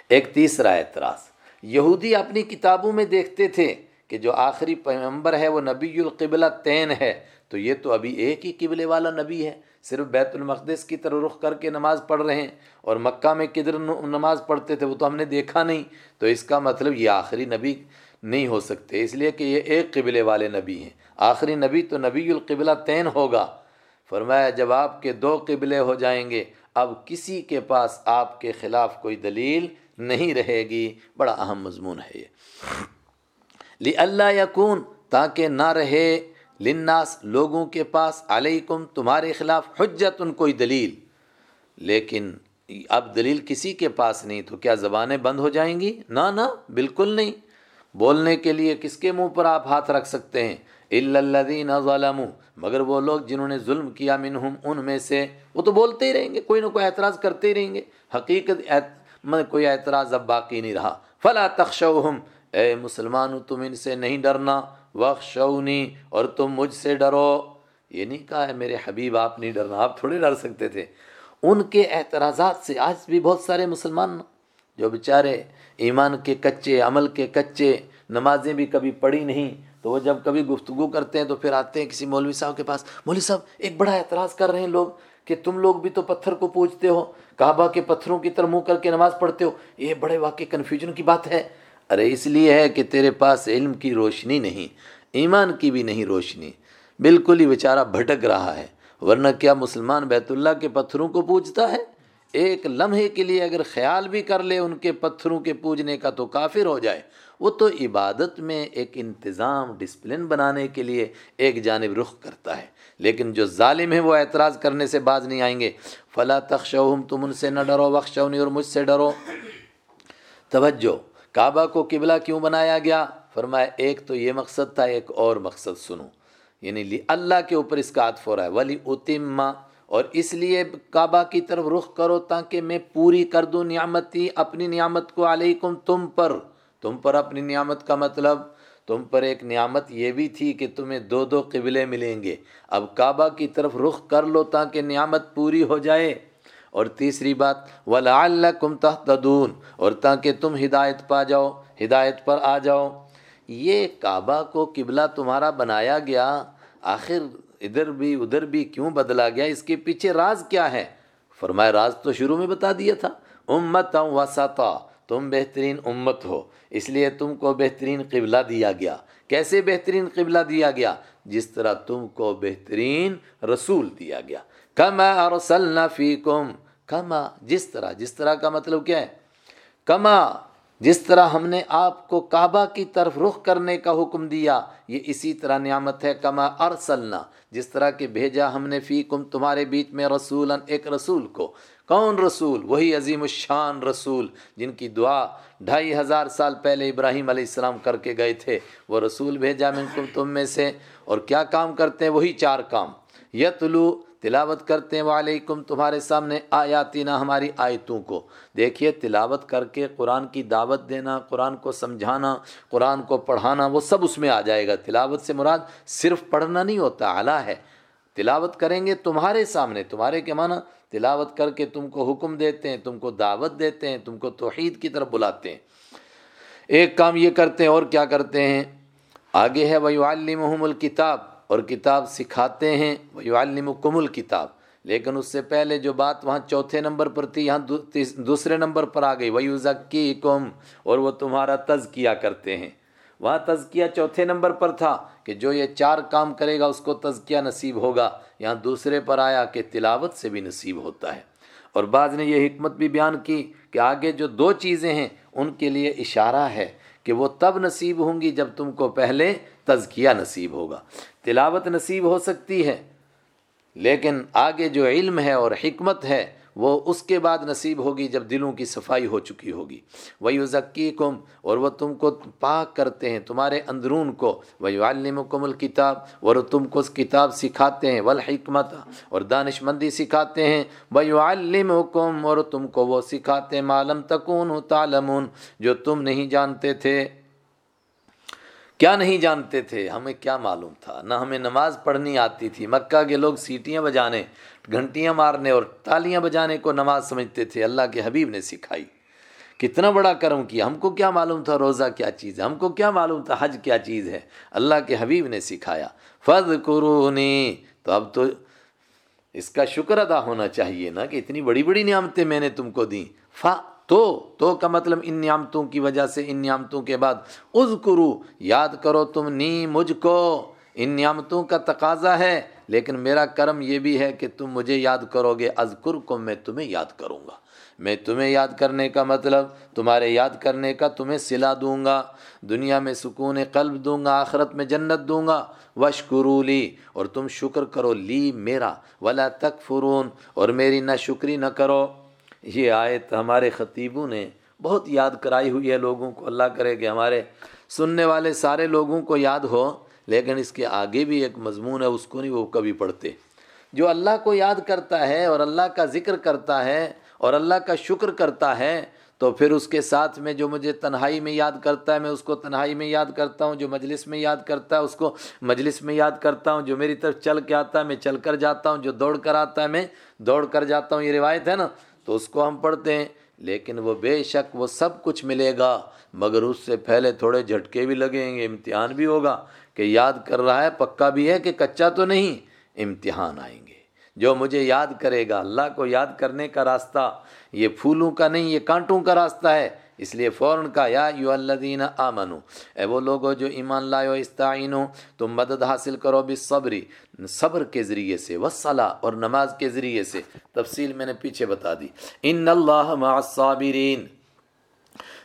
ایک تیسرا اعتراض، یہودی اپنی کتابوں میں دیکھتے تھے کہ جو آخری پیغمبر ہے وہ نبی القبلہ تین ہے، تو یہ تو ابھی ایک ہی قبلے والا نبی ہے۔ صرف بیت المقدس کی طرح رخ کر کے نماز پڑھ رہے ہیں اور مکہ میں کدھر نماز پڑھتے تھے وہ تو ہم نے دیکھا نہیں، تو اس کا مطلب یہ آخری نبی نہیں ہو سکتے۔ اس لیے کہ یہ ایک قبلے والے نبی ہیں۔ آخری نبی تو نبی القبلہ تین ہوگا۔ فرمایا، جب آپ کے دو قبلے ہو جائیں گے، اب کسی کے پاس آپ کے خلاف کوئی دلیل نہیں رہے گی۔ بڑا اہم مضمون ہے یہ۔ لی اللہ یقون تاکہ نہ رہے لناس لوگوں کے پاس علیکم، تمہارے خلاف حجت ان کوئی دلیل۔ لیکن اب دلیل کسی کے پاس نہیں، تو کیا زبانیں بند ہو جائیں گی؟ نہ نہ، بالکل نہیں۔ بولنے کے لیے کس کے منہ پر آپ ہاتھ رکھ سکتے ہیں؟ الدین ظالم مگر وہ لوگ جنہوں نے ظلم کیا منہم، ان میں سے وہ تو بولتے ہی رہیں گے، کوئی نہ کوئی اعتراض کرتے ہی رہیں گے۔ حقیقت میں کوئی اعتراض اب باقی نہیں رہا۔ فلا تخشوہم اے مسلمان تم ان سے نہیں ڈرنا۔ وخشونی اور تم مجھ سے ڈرو۔ یہ نہیں کہا ہے میرے حبیب، آپ نہیں ڈرنا، آپ تھوڑے ڈر سکتے تھے۔ ان کے اعتراضات سے آج بھی بہت سارے مسلمان جو بیچارے ایمان کے کچے، عمل کے کچے، نمازیں بھی کبھی پڑھی نہیں، تو وہ جب کبھی گفتگو کرتے ہیں تو پھر آتے ہیں کسی مولوی صاحب کے پاس۔ مولوی صاحب، ایک بڑا اعتراض کر رہے ہیں لوگ کہ تم لوگ بھی تو پتھر کو پوجتے ہو، کعبہ کے پتھروں کی طرح منہ کر کے نماز پڑھتے ہو۔ یہ بڑے واقع کنفیوژن کی بات ہے۔ ارے، اس لیے ہے کہ تیرے پاس علم کی روشنی نہیں، ایمان کی بھی نہیں روشنی۔ بالکل ہی بیچارہ بھٹک رہا ہے۔ ورنہ کیا مسلمان بیت اللہ کے پتھروں کو پوجتا ہے؟ ایک لمحے کے لیے اگر خیال بھی کر لے ان کے پتھروں کے پوجنے کا تو کافر ہو جائے۔ وہ تو عبادت میں ایک انتظام، ڈسپلن بنانے کے لیے ایک جانب رخ کرتا ہے۔ لیکن جو ظالم ہے وہ اعتراض کرنے سے باز نہیں آئیں گے۔ فلا تخشوہم تم ان سے نہ ڈرو بخشونی اور مجھ سے ڈرو۔ توجہ۔ کعبہ کو قبلہ کیوں بنایا گیا؟ فرمایا، ایک تو یہ مقصد تھا، ایک اور مقصد سنو۔ یعنی اللہ کے اوپر اس کا عطف ہو رہا ہے۔ ولی اتما اور اس لیے کعبہ کی طرف رخ کرو تاکہ میں پوری کر دوں نعمتی، اپنی نعمت کو علیکم تم پر۔ تم پر اپنی نعمت کا مطلب تم پر ایک نعمت یہ بھی تھی کہ تمہیں دو دو قبلے ملیں گے۔ اب کعبہ کی طرف رخ کر لو تاکہ نعمت پوری ہو جائے۔ اور تیسری بات، وَلَعَلَّكُمْ تَحْتَدُونَ اور تاکہ تم ہدایت پا جاؤ، ہدایت پر آ جاؤ۔ یہ کعبہ کو قبلہ تمہارا بنایا گیا، آخر ادھر بھی ادھر بھی کیوں بدلا گیا؟ اس کے پیچھے راز کیا ہے؟ فرمایا، راز تو شروع میں بتا دیا تھا۔ امت وسطا، تم بہترین امت ہو، اس لیے تم کو بہترین قبلہ دیا گیا۔ کیسے بہترین قبلہ دیا گیا؟ جس طرح تم کو بہترین رسول دیا گیا۔ کما ارسلنا فیکم، کما، جس طرح جس طرح کا مطلب کیا ہے؟ کما، جس طرح ہم نے آپ کو کعبہ کی طرف رخ کرنے کا حکم دیا، یہ اسی طرح نعمت ہے، کما ارسلنا، جس طرح کہ بھیجا ہم نے فی کم تمہارے بیچ میں رسول ایک رسول کو۔ کون رسول؟ وہی عظیم الشان رسول، جن کی دعا ڈھائی ہزار سال پہلے ابراہیم علیہ السلام کر کے گئے تھے۔ وہ رسول بھیجا من تم میں سے، اور کیا کام کرتے؟ ہیں وہی چار کام۔ یتلو تلاوت کرتے ہیں، وعلیکم تمہارے سامنے آیاتی نہ ہماری آیتوں کو۔ دیکھیے، تلاوت کر کے قرآن کی دعوت دینا، قرآن کو سمجھانا، قرآن کو پڑھانا، وہ سب اس میں آ جائے گا۔ تلاوت سے مراد صرف پڑھنا نہیں ہوتا، اعلیٰ ہے۔ تلاوت کریں گے تمہارے سامنے، تمہارے کے معنی تلاوت کر کے تم کو حکم دیتے ہیں، تم کو دعوت دیتے ہیں، تم کو توحید کی طرف بلاتے ہیں۔ ایک کام یہ کرتے ہیں اور کیا کرتے ہیں؟ آگے ہے ویو الکتاب الکتاب اور کتاب سکھاتے ہیں وہ علمکم الکتاب لیکن اس سے پہلے جو بات وہاں چوتھے نمبر پر تھی، یہاں دوسرے نمبر پر آ گئی۔ ویو ذکی اور وہ تمہارا تزکیہ کرتے ہیں۔ وہاں تزکیہ چوتھے نمبر پر تھا کہ جو یہ چار کام کرے گا، اس کو تزکیہ نصیب ہوگا۔ یہاں دوسرے پر آیا کہ تلاوت سے بھی نصیب ہوتا ہے۔ اور بعض نے یہ حکمت بھی بیان کی کہ آگے جو دو چیزیں ہیں، ان کے لیے اشارہ ہے کہ وہ تب نصیب ہوں گی جب تم کو پہلے تزکیہ نصیب ہوگا۔ تلاوت نصیب ہو سکتی ہے۔ لیکن آگے جو علم ہے اور حکمت ہے، وہ اس کے بعد نصیب ہوگی جب دلوں کی صفائی ہو چکی ہوگی۔ وہی ذکی کم اور وہ تم کو پاک کرتے ہیں، تمہارے اندرون کو۔ وہی علم کم الکتاب اور تم کو اس کتاب سکھاتے ہیں۔ والحکمت، اور دانش مندی سکھاتے ہیں۔ وہی علم کم اور تم کو وہ سکھاتے معلوم تکون تعلمون، جو تم نہیں جانتے تھے۔ کیا نہیں جانتے تھے؟ ہمیں کیا معلوم تھا؟ نہ ہمیں نماز پڑھنی آتی تھی۔ مکہ کے لوگ سیٹیاں بجانے، گھنٹیاں مارنے اور تالیاں بجانے کو نماز سمجھتے تھے۔ اللہ کے حبیب نے سکھائی۔ کتنا بڑا کرم کیا۔ ہم کو کیا معلوم تھا روزہ کیا چیز ہے؟ ہم کو کیا معلوم تھا حج کیا چیز ہے؟ اللہ کے حبیب نے سکھایا۔ فض قرونی تو اب تو اس کا شکر ادا ہونا چاہیے نا کہ اتنی بڑی بڑی نعمتیں میں نے تم کو دیں۔ فا تو تو کا مطلب ان نعمتوں کی وجہ سے، ان نعمتوں کے بعد از کرو یاد کرو تم، نی، مجھ کو۔ ان نعمتوں کا تقاضا ہے، لیکن میرا کرم یہ بھی ہے کہ تم مجھے یاد کرو گے ازکر کو میں تمہیں یاد کروں گا۔ میں تمہیں یاد کرنے کا مطلب تمہارے یاد کرنے کا تمہیں سلا دوں گا، دنیا میں سکون قلب دوں گا، آخرت میں جنت دوں گا۔ وشکرو لی، اور تم شکر کرو، لی میرا۔ ولا تک فرون اور میری نہ شکری نہ کرو۔ یہ آیت ہمارے خطیبوں نے بہت یاد کرائی ہوئی ہے لوگوں کو، اللہ کرے کہ ہمارے سننے والے سارے لوگوں کو یاد ہو، لیکن اس کے آگے بھی ایک مضمون ہے، اس کو نہیں وہ کبھی پڑھتے۔ جو اللہ کو یاد کرتا ہے اور اللہ کا ذکر کرتا ہے اور اللہ کا شکر کرتا ہے، تو پھر اس کے ساتھ میں جو مجھے تنہائی میں یاد کرتا ہے، میں اس کو تنہائی میں یاد کرتا ہوں، جو مجلس میں یاد کرتا ہے، اس کو مجلس میں یاد کرتا ہوں، جو میری طرف چل کے آتا ہے، میں چل کر جاتا ہوں، جو دوڑ کر آتا ہے، میں دوڑ کر جاتا ہوں، یہ روایت ہے نا۔ تو اس کو ہم پڑھتے ہیں، لیکن وہ بے شک وہ سب کچھ ملے گا، مگر اس سے پہلے تھوڑے جھٹکے بھی لگیں گے، امتحان بھی ہوگا۔ کہ یاد کر رہا ہے، پکا بھی ہے کہ کچا تو نہیں، امتحان آئیں گے۔ جو مجھے یاد کرے گا، اللہ کو یاد کرنے کا راستہ، یہ پھولوں کا نہیں، یہ کانٹوں کا راستہ ہے۔ اس لیے فوراً کا یا یو اللہ آمنو، اے وہ لوگو جو ایمان لائے استعینو، تم مدد حاصل کرو بھی صبری صبر کے ذریعے سے وصلہ اور نماز کے ذریعے سے۔ تفصیل میں نے پیچھے بتا دی۔ ان اللہ مع الصابرین۔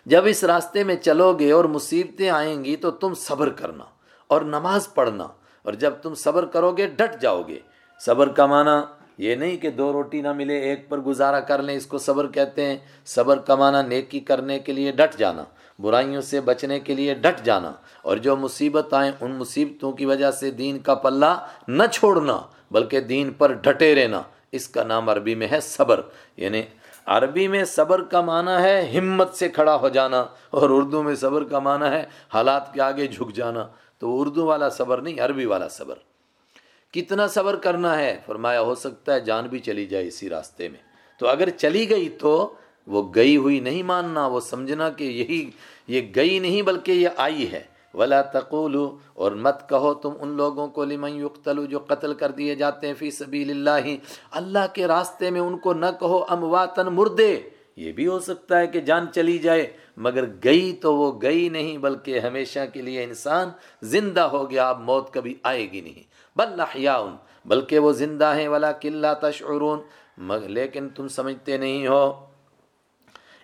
جب اس راستے میں چلو گے اور مصیبتیں آئیں گی، تو تم صبر کرنا اور نماز پڑھنا۔ اور جب تم صبر کرو گے، ڈٹ جاؤ گے۔ صبر کا معنی یہ نہیں کہ دو روٹی نہ ملے، ایک پر گزارا کر لیں، اس کو صبر کہتے ہیں۔ صبر کمانا، نیکی کرنے کے لیے ڈٹ جانا، برائیوں سے بچنے کے لیے ڈٹ جانا۔ اور جو مصیبت آئیں، ان مصیبتوں کی وجہ سے دین کا پلہ نہ چھوڑنا، بلکہ دین پر ڈٹے رہنا۔ اس کا نام عربی میں ہے صبر۔ یعنی عربی میں صبر کا معنی ہے، ہمت سے کھڑا ہو جانا، اور اردو میں صبر کا معنی ہے، حالات کے آگے جھک جانا۔ تو اردو والا صبر نہیں، عربی والا صبر۔ کتنا صبر کرنا ہے؟ فرمایا، ہو سکتا ہے جان بھی چلی جائے اسی راستے میں۔ تو اگر چلی گئی تو وہ گئی ہوئی نہیں ماننا، وہ سمجھنا کہ یہی، یہ گئی نہیں بلکہ یہ آئی ہے۔ ولا تقول اور مت کہو تم ان لوگوں کو، لمن یقتلو جو قتل کر دیے جاتے ہیں فی سبیل اللہ اللہ کے راستے میں ان کو نہ کہو امواتن مردے۔ یہ بھی ہو سکتا ہے کہ جان چلی جائے، مگر گئی تو وہ گئی نہیں، بلکہ ہمیشہ کے لیے انسان زندہ ہو گیا، اب موت کبھی آئے گی نہیں۔ بل احیاء بلکہ وہ زندہ ہیں ولا قلعہ تشعرون لیکن تم سمجھتے نہیں ہو۔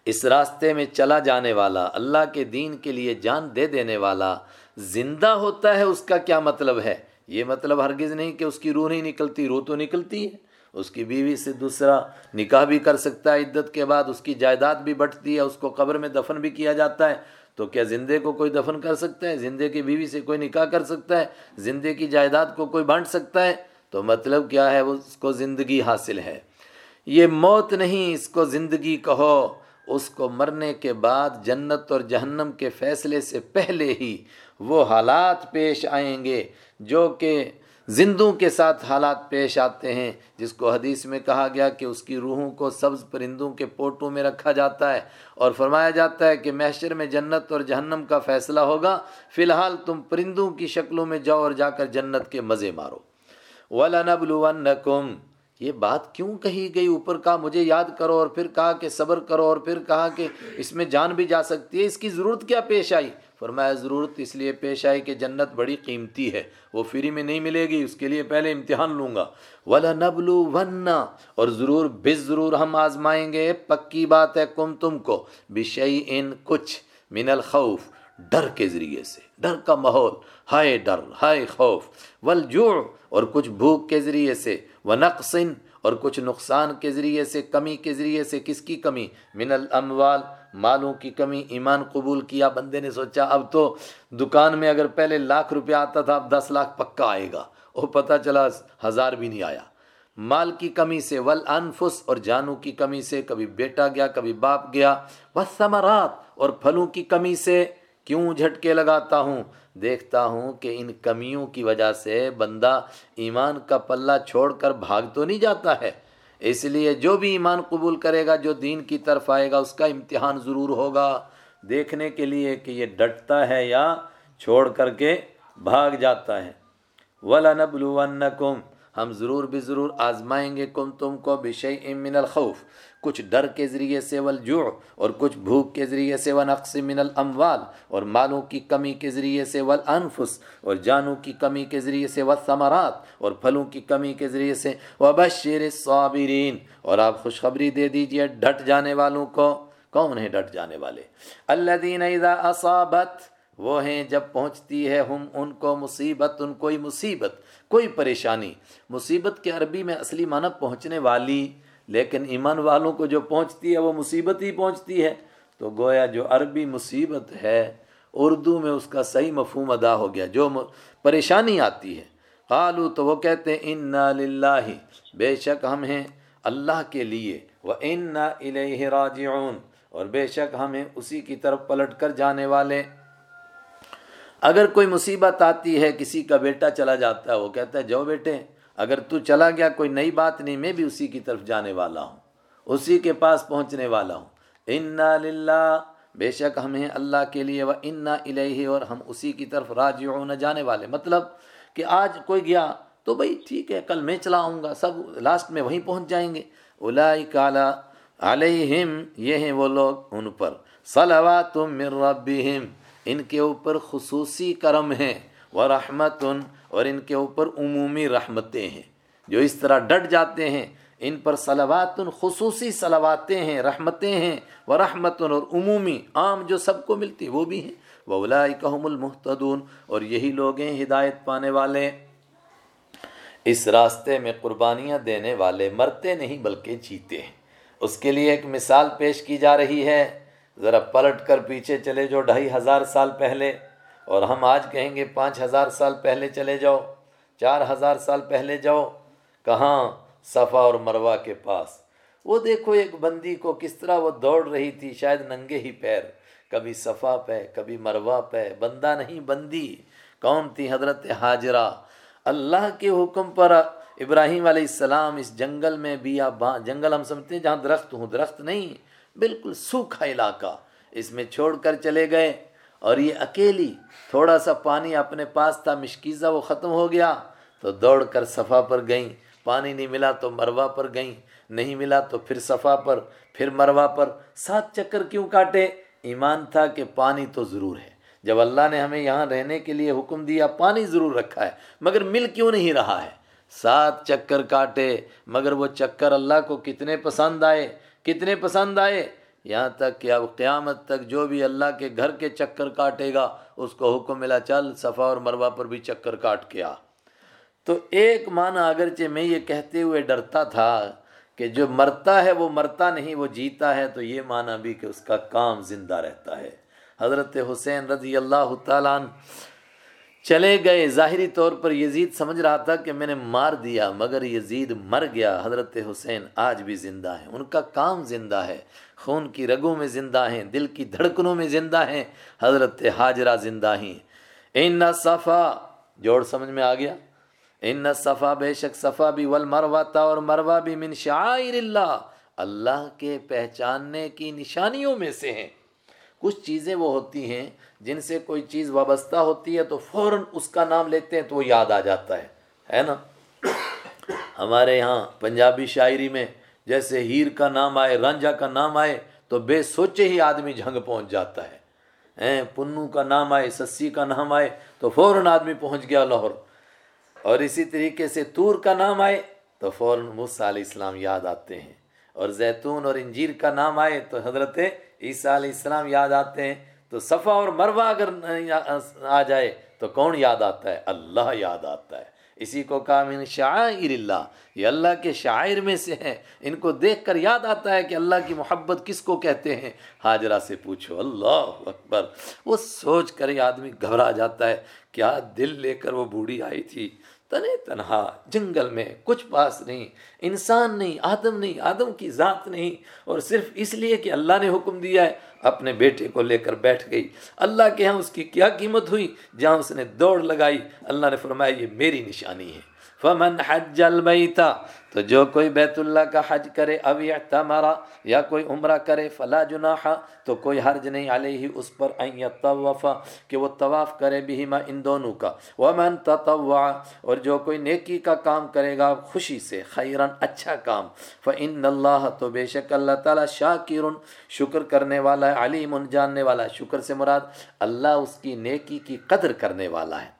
اس راستے میں چلا جانے والا، اللہ کے دین کے لیے جان دے دینے والا، زندہ ہوتا ہے، اس کا کیا مطلب ہے؟ یہ مطلب ہرگز نہیں کہ اس کی روح نہیں نکلتی، روح تو نکلتی ہے۔ اس کی بیوی سے دوسرا نکاح بھی کر سکتا ہے، عدت کے بعد اس کی جائیداد بھی بٹتی ہے، اس کو قبر میں دفن بھی کیا جاتا ہے۔ تو کیا زندے کو کوئی دفن کر سکتا ہے؟ زندے کی بیوی سے کوئی نکاح کر سکتا ہے؟ زندے کی جائیداد کو کوئی بانٹ سکتا ہے؟ تو مطلب کیا ہے؟ اس کو زندگی حاصل ہے۔ یہ موت نہیں، اس کو زندگی کہو۔ اس کو مرنے کے بعد جنت اور جہنم کے فیصلے سے پہلے ہی وہ حالات پیش آئیں گے، جو کہ زندوں کے ساتھ حالات پیش آتے ہیں، جس کو حدیث میں کہا گیا کہ اس کی روحوں کو سبز پرندوں کے پوٹوں میں رکھا جاتا ہے اور فرمایا جاتا ہے کہ محشر میں جنت اور جہنم کا فیصلہ ہوگا۔ فی الحال تم پرندوں کی شکلوں میں جاؤ اور جا کر جنت کے مزے مارو۔ وَلَنَبْلُوَنَّكُمْ۔ یہ بات کیوں کہی گئی؟ اوپر کہا، مجھے یاد کرو اور پھر کہا کہ صبر کرو اور پھر کہا کہ اس میں جان بھی جا سکتی ہے۔ اس کی ضرورت کیا پیش آئی؟ فرمایا ضرورت اس لیے پیش آئی کہ جنت بڑی قیمتی ہے، وہ فری میں نہیں ملے گی، اس کے لیے پہلے امتحان لوں گا۔ ولا نبلو ون اور ضرور بس ضرور ہم آزمائیں گے، پکی بات ہے کم تم کو۔ بشئی ان کچھ من الخوف، ڈر کے ذریعے سے۔ ڈر کا ماحول، ہائے ڈر، ہائے خوف۔ والجوع، اور کچھ بھوک کے ذریعے سے۔ ونقصن اور کچھ نقصان کے ذریعے سے، کمی کے ذریعے سے۔ کس کی کمی؟ من الاموال مالوں کی کمی، ایمان قبول کیا، بندے نے سوچا اب تو دکان میں اگر پہلے لاکھ روپیہ آتا تھا، اب دس لاکھ پکا آئے گا۔ وہ پتہ چلا ہزار بھی نہیں آیا۔ مال کی کمی سے ول انفس اور جانوں کی کمی سے کبھی بیٹا گیا، کبھی باپ گیا۔ بس ثمرات اور پھلوں کی کمی سے کیوں جھٹکے لگاتا ہوں؟ دیکھتا ہوں کہ ان کمیوں کی وجہ سے بندہ ایمان کا پلہ چھوڑ کر بھاگ تو نہیں جاتا ہے۔ اس لیے جو بھی ایمان قبول کرے گا، جو دین کی طرف آئے گا، اس کا امتحان ضرور ہوگا۔ دیکھنے کے لیے کہ یہ ڈٹتا ہے یا چھوڑ کر کے بھاگ جاتا ہے۔ وَلَنَبْلُوَنَّكُمْ، ہم ضرور بھی ضرور آزمائیں گے کم تم کو بشیء من الخوف۔ کچھ ڈر کے ذریعے سے والجوع اور کچھ بھوک کے ذریعے سے ونقص من الاموال اور مالوں کی کمی کے ذریعے سے والانفس اور جانوں کی کمی کے ذریعے سے والثمرات اور پھلوں کی کمی کے ذریعے سے وبشر الصابرین اور آپ خوشخبری دے دیجیے ڈٹ جانے والوں کو کون ہے ڈٹ جانے والے الذین اذا اصابت وہ ہیں جب پہنچتی ہے ہم ان کو مصیبت ان کوئی مصیبت کوئی پریشانی مصیبت کے عربی میں اصلی معنی پہنچنے والی لیکن ایمان والوں کو جو پہنچتی ہے وہ مصیبت ہی پہنچتی ہے۔ تو گویا جو عربی مصیبت ہے، اردو میں اس کا صحیح مفہوم ادا ہو گیا۔ جو پریشانی آتی ہے۔ قالو تو وہ کہتے ہیں ان نہ بے شک ہم ہیں اللہ کے لیے۔ وہ ان نہ راجعون۔ اور بے شک ہم ہیں اسی کی طرف پلٹ کر جانے والے۔ اگر کوئی مصیبت آتی ہے، کسی کا بیٹا چلا جاتا ہے، وہ کہتا ہے جو بیٹے اگر تو چلا گیا کوئی نئی بات نہیں، میں بھی اسی کی طرف جانے والا ہوں، اسی کے پاس پہنچنے والا ہوں۔ انا للہ بے شک ہم ہیں اللہ کے لیے وہ انا الہی اور ہم اسی کی طرف راجعون، جانے والے۔ مطلب کہ آج کوئی گیا تو بھائی ٹھیک ہے، کل میں چلا آؤں گا، سب لاسٹ میں وہیں پہنچ جائیں گے۔ الائی کالا علیہم یہ ہیں وہ لوگ ان پر۔ صلوات من ربہم ان کے اوپر خصوصی کرم ہیں۔ وہ رحمت اور ان کے اوپر عمومی رحمتیں ہیں۔ جو اس طرح ڈٹ جاتے ہیں، ان پر صلوات خصوصی صلواتیں ہیں، رحمتیں ہیں۔ وہ رحمت اور عمومی عام جو سب کو ملتی، وہ بھی ہیں۔ وہ الاقم المحتدون اور یہی لوگ ہیں ہدایت پانے والے۔ اس راستے میں قربانیاں دینے والے مرتے نہیں، بلکہ جیتے ہیں۔ اس کے لیے ایک مثال پیش کی جا رہی ہے۔ ذرا پلٹ کر پیچھے چلے جاؤ ڈھائی ہزار سال پہلے۔ اور ہم آج کہیں گے پانچ ہزار سال پہلے چلے جاؤ، چار ہزار سال پہلے جاؤ، کہاں صفا اور مروا کے پاس۔ وہ دیکھو ایک بندی کو کس طرح وہ دوڑ رہی تھی، شاید ننگے ہی پیر۔ کبھی صفا پہ، کبھی مروا پہ، بندہ نہیں، بندی۔ کون تھی حضرت حاجرہ؟ اللہ کے حکم پر ابراہیم علیہ السلام اس جنگل میں بھی جنگل ہم سمجھتے ہیں جہاں درخت ہوں، درخت نہیں، بالکل سوکھا علاقہ۔ اس میں چھوڑ کر چلے گئے۔ اور یہ اکیلی تھوڑا سا پانی اپنے پاس تھا، مشکیزہ وہ ختم ہو گیا تو دوڑ کر صفا پر گئیں۔ پانی نہیں ملا تو مروا پر گئیں، نہیں ملا تو پھر صفا پر، پھر مروا پر۔ سات چکر کیوں کاٹے؟ ایمان تھا کہ پانی تو ضرور ہے۔ جب اللہ نے ہمیں یہاں رہنے کے لیے حکم دیا، پانی ضرور رکھا ہے، مگر مل کیوں نہیں رہا ہے؟ سات چکر کاٹے، مگر وہ چکر اللہ کو کتنے پسند آئے؟ کتنے پسند آئے؟ یہاں تک کہ اب قیامت تک جو بھی اللہ کے گھر کے چکر کاٹے گا، اس کو حکم ملا، چل صفا اور مروا پر بھی چکر کاٹ کے آ۔ تو ایک معنی اگرچہ میں یہ کہتے ہوئے ڈرتا تھا کہ جو مرتا ہے، وہ مرتا نہیں، وہ جیتا ہے، تو یہ معنی بھی کہ اس کا کام زندہ رہتا ہے۔ حضرت حسین رضی اللہ تعالیٰ چلے گئے۔ ظاہری طور پر یزید سمجھ رہا تھا کہ میں نے مار دیا، مگر یزید مر گیا۔ حضرت حسین آج بھی زندہ ہیں، ان کا کام زندہ ہے۔ خون کی رگوں میں زندہ ہیں، دل کی دھڑکنوں میں زندہ ہیں۔ حضرت حاجرہ زندہ ہیں۔ ان صفا، جوڑ سمجھ میں آ گیا؟ ان صفا، بے شک صفا بھی ول مرواتا اور مروا بھی من شعائر اللہ۔ اللہ کے پہچاننے کی نشانیوں میں سے ہیں۔ کچھ چیزیں وہ ہوتی ہیں جن سے کوئی چیز وابستہ ہوتی ہے تو فوراً اس کا نام لیتے ہیں تو وہ یاد آ جاتا ہے۔ ہے نا؟ ہمارے یہاں پنجابی شاعری میں جیسے ہیر کا نام آئے رانجھا کا نام آئے، تو بے سوچے ہی آدمی جھنگ پہنچ جاتا ہے۔ پنو کا نام آئے، سسی کا نام آئے، تو فوراً آدمی پہنچ گیا لاہور۔ اور اسی طریقے سے تور کا نام آئے، تو فوراً موسیٰ علیہ السلام یاد آتے ہیں۔ اور زیتون اور انجیر کا نام آئے، تو حضرت عیسیٰ علیہ السلام یاد آتے ہیں۔ تو صفا اور مروا اگر آ جائے، تو کون یاد آتا ہے؟ اللہ یاد آتا ہے۔ اسی کو کہا من شاعر اللہ، یہ اللہ کے شاعر میں سے ہے ان کو دیکھ کر یاد آتا ہے کہ اللہ کی محبت کس کو کہتے ہیں۔ حاجرہ سے پوچھو، اللہ اکبر۔ وہ سوچ کر یہ آدمی گھبرا جاتا ہے، کیا دل لے کر وہ بوڑھی آئی تھی؟ تنے تنہا، جنگل میں کچھ پاس نہیں، انسان نہیں، آدم نہیں، آدم کی ذات نہیں۔ اور صرف اس لیے کہ اللہ نے حکم دیا ہے، اپنے بیٹے کو لے کر بیٹھ گئی۔ اللہ کے ہاں اس کی کیا قیمت ہوئی؟ جہاں اس نے دوڑ لگائی۔ اللہ نے فرمایا، یہ میری نشانی ہے۔ فمن حج البیتا تو جو کوئی بیت اللہ کا حج کرے اب اعتمرا یا کوئی عمرہ کرے، فلا جناح، تو کوئی حرج نہیں علیہ اس پر ان یطوف کہ وہ طواف کرے بہما ان دونوں کا۔ ومن تطوع اور جو کوئی نیکی کا کام کرے گا، خوشی سے خیرن اچھا کام۔ فان اللہ تو بے شک اللہ تعالی شاکر، شکر کرنے والا ہے، علیم جاننے والا ہے۔ شکر سے مراد اللہ اس کی نیکی کی قدر کرنے والا ہے۔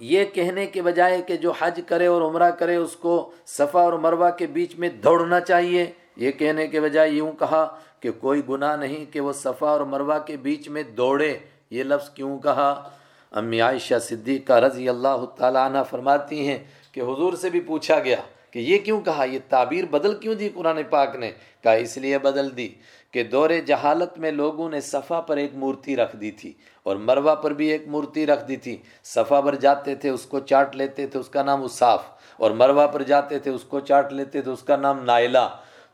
یہ کہنے کے بجائے کہ جو حج کرے اور عمرہ کرے، اس کو صفا اور مروہ کے بیچ میں دوڑنا چاہیے۔ یہ کہنے کے بجائے یوں کہا کہ کوئی گناہ نہیں کہ وہ صفا اور مروہ کے بیچ میں دوڑے۔ یہ لفظ کیوں کہا؟ امی عائشہ صدیقہ رضی اللہ تعالیٰ عنہ فرماتی ہیں کہ حضور سے بھی پوچھا گیا کہ یہ کیوں کہا؟ یہ تعبیر بدل کیوں دی قرآن پاک نے؟ کہا، اس لیے بدل دی۔ کہ دور جہالت میں لوگوں نے صفا پر ایک مورتی رکھ دی تھی اور مروا پر بھی ایک مورتی رکھ دی تھی۔ صفا پر جاتے تھے، اس کو چاٹ لیتے تھے، اس کا نام اصاف اور مروا پر جاتے تھے، اس کو چاٹ لیتے تھے، اس کا نام نائلہ۔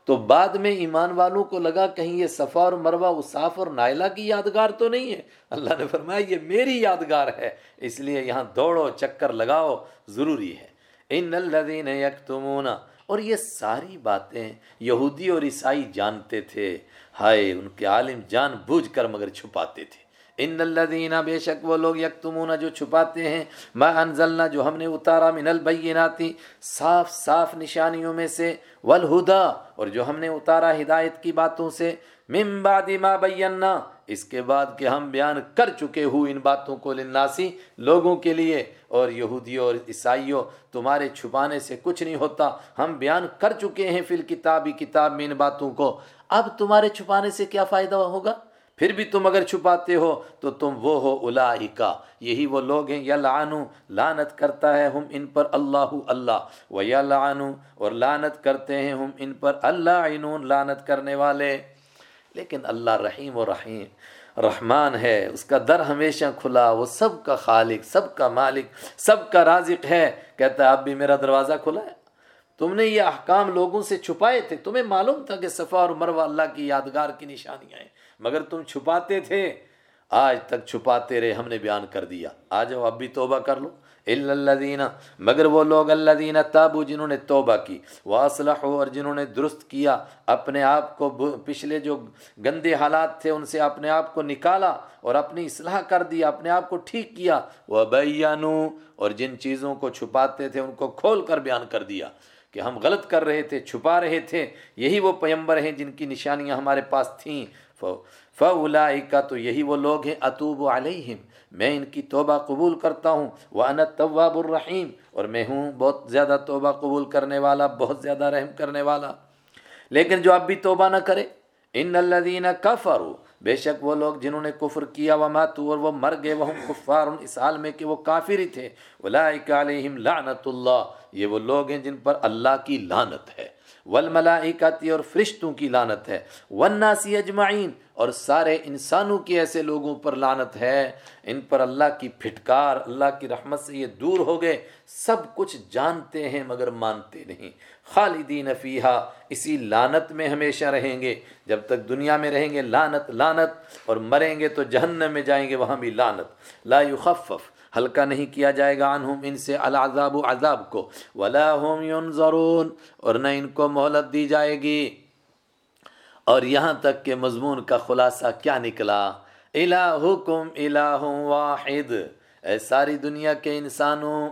تو بعد میں ایمان والوں کو لگا، کہیں یہ صفا اور مروا اصاف اور نائلہ کی یادگار تو نہیں ہے؟ اللہ نے فرمایا، یہ میری یادگار ہے، اس لیے یہاں دوڑو، چکر لگاؤ، ضروری ہے۔ ان الذین یکتمون اور یہ ساری باتیں یہودی اور عیسائی جانتے تھے۔ ہائے، ان کے عالم جان بوجھ کر مگر چھپاتے تھے۔ ان الذین، بے شک وہ لوگ یکتمون جو چھپاتے ہیں، ما انزلنا، جو ہم نے اتارا من البیناتی، صاف صاف نشانیوں میں سے، والہدا، اور جو ہم نے اتارا ہدایت کی باتوں سے، من بعد ما بینا اس کے بعد کہ ہم بیان کر چکے ہو ان باتوں کو لناسی لوگوں کے لیے، اور یہودیوں اور عیسائیوں، تمہارے چھپانے سے کچھ نہیں ہوتا۔ ہم بیان کر چکے ہیں فی الکتابی کتاب میں ان باتوں کو۔ اب تمہارے چھپانے سے کیا فائدہ ہوگا؟ پھر بھی تم اگر چھپاتے ہو تو تم وہ ہو اولائکا۔ یہی وہ لوگ ہیں یا لعنو لعنت کرتا ہے ہم ان پر اللہ اللہ۔ و یا لعنو اور لعنت کرتے ہیں ہم ان پر۔ اللہ عینون لعنت کرنے والے۔ لیکن اللہ رحیم و رحیم، رحمان ہے، اس کا در ہمیشہ کھلا، وہ سب کا خالق، سب کا مالک، سب کا رازق ہے۔ کہتا ہے، اب بھی میرا دروازہ کھلا ہے۔ تم نے یہ احکام لوگوں سے چھپائے تھے۔ تمہیں معلوم تھا کہ صفا اور مروا اللہ کی یادگار کی نشانیاں ہیں۔ مگر تم چھپاتے تھے۔ آج تک چھپاتے رہے، ہم نے بیان کر دیا۔ آ جاؤ، اب بھی توبہ کر لو۔ اللہ مگر وہ لوگ اللہ دینا تابو جنہوں نے توبہ کی وہ اسلح اور جنہوں نے درست کیا، اپنے آپ کو پچھلے جو گندے حالات تھے، ان سے اپنے آپ کو نکالا اور اپنی اصلاح کر دیا اپنے آپ کو ٹھیک کیا۔ وہ اور جن چیزوں کو چھپاتے تھے، ان کو کھول کر بیان کر دیا کہ ہم غلط کر رہے تھے، چھپا رہے تھے، یہی وہ پیمبر ہیں جن کی نشانیاں ہمارے پاس تھیں۔ فلاح تو یہی وہ لوگ ہیں اطوب علیہم، میں ان کی توبہ قبول کرتا ہوں وہ انت طواب الرحیم، اور میں ہوں بہت زیادہ توبہ قبول کرنے والا، بہت زیادہ رحم کرنے والا۔ لیکن جو اب بھی توبہ نہ کرے، ان الذین کفروا، بے شک وہ لوگ جنہوں نے کفر کیا وہ ماتو اور وہ مر گئے وہ کفار، اس حال میں کہ وہ کافر ہی تھے۔ اولئک علیہم لعنت اللہ، یہ وہ لوگ ہیں جن پر اللہ کی لعنت ہے۔ والملائکتی اور فرشتوں کی لانت ہے۔ والناسی اجمعین اور سارے انسانوں کی ایسے لوگوں پر لانت ہے، ان پر اللہ کی پھٹکار، اللہ کی رحمت سے یہ دور ہو گئے، سب کچھ جانتے ہیں مگر مانتے نہیں۔ خالدین فیہا، اسی لانت میں ہمیشہ رہیں گے۔ جب تک دنیا میں رہیں گے لانت لانت اور مریں گے تو جہنم میں جائیں گے، وہاں بھی لانت لا یخفف، ہلکا نہیں کیا جائے گا عنہم، ان سے العذاب و عذاب کو۔ ولا هم ينظرون، اور نہ ان کو مہلت دی جائے گی۔ اور یہاں تک کہ مضمون کا خلاصہ کیا نکلا؟ الہکم الہ واحد۔ اے ساری دنیا کے انسانوں،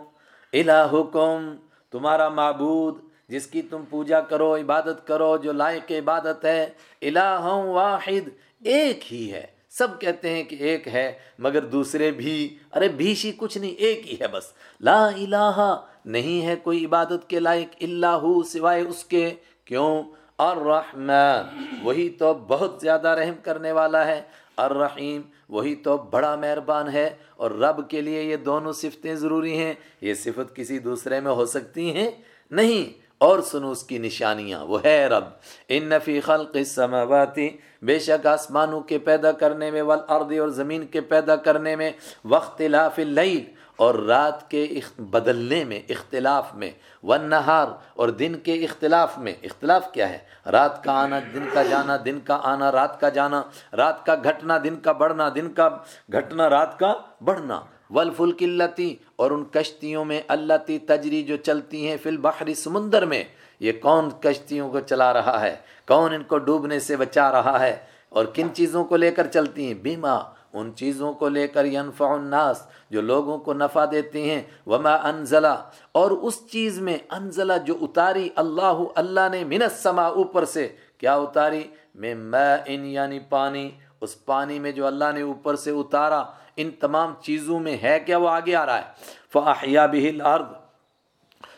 الہکم، تمہارا معبود، جس کی تم پوجا کرو، عبادت کرو، جو لائق عبادت ہے الہ واحد، ایک ہی ہے۔ سب کہتے ہیں کہ ایک ہے، مگر دوسرے بھی، ارے بھیشی کچھ نہیں، ایک ہی ہے بس۔ لا الہ، نہیں ہے کوئی عبادت کے لائق، اللہ سوائے اس کے۔ کیوں؟ الرحمن۔ وہی تو بہت زیادہ رحم کرنے والا ہے۔ الرحیم، وہی تو بڑا مہربان ہے۔ اور رب کے لیے یہ دونوں صفتیں ضروری ہیں۔ یہ صفت کسی دوسرے میں ہو سکتی ہیں؟ نہیں۔ اور سنو اس کی نشانیاں۔ وہ ہے رب۔ ان نفی خلق السماواتی بے شک آسمانوں کے پیدا کرنے میں، والارض اور زمین کے پیدا کرنے میں وقت لاف اللیل۔ اور رات کے بدلنے میں، اختلاف میں ون نہار اور دن کے اختلاف میں۔ اختلاف کیا ہے؟ رات کا آنا، دن کا جانا، دن کا آنا، رات کا جانا۔ رات کا گھٹنا، دن کا بڑھنا، دن کا گھٹنا، رات کا بڑھنا۔ ولفل قلتی اور ان کشتیوں میں اللہ تی تجری جو چلتی ہیں فی البحری سمندر میں۔ یہ کون کشتیوں کو چلا رہا ہے؟ کون ان کو ڈوبنے سے بچا رہا ہے؟ اور کن چیزوں کو لے کر چلتی ہیں؟ بیما۔ ان چیزوں کو لے کر ینفع الناس، جو لوگوں کو نفع دیتے ہیں، وما انزلہ، اور اس چیز میں انزلہ جو اتاری اللہ اللہ نے من السما اوپر سے، کیا اتاری؟ میں ان یعنی پانی۔ اس پانی میں جو اللہ نے اوپر سے اتارا، ان تمام چیزوں میں ہے کیا وہ آگے آ رہا ہے؟ فاحیا به الارض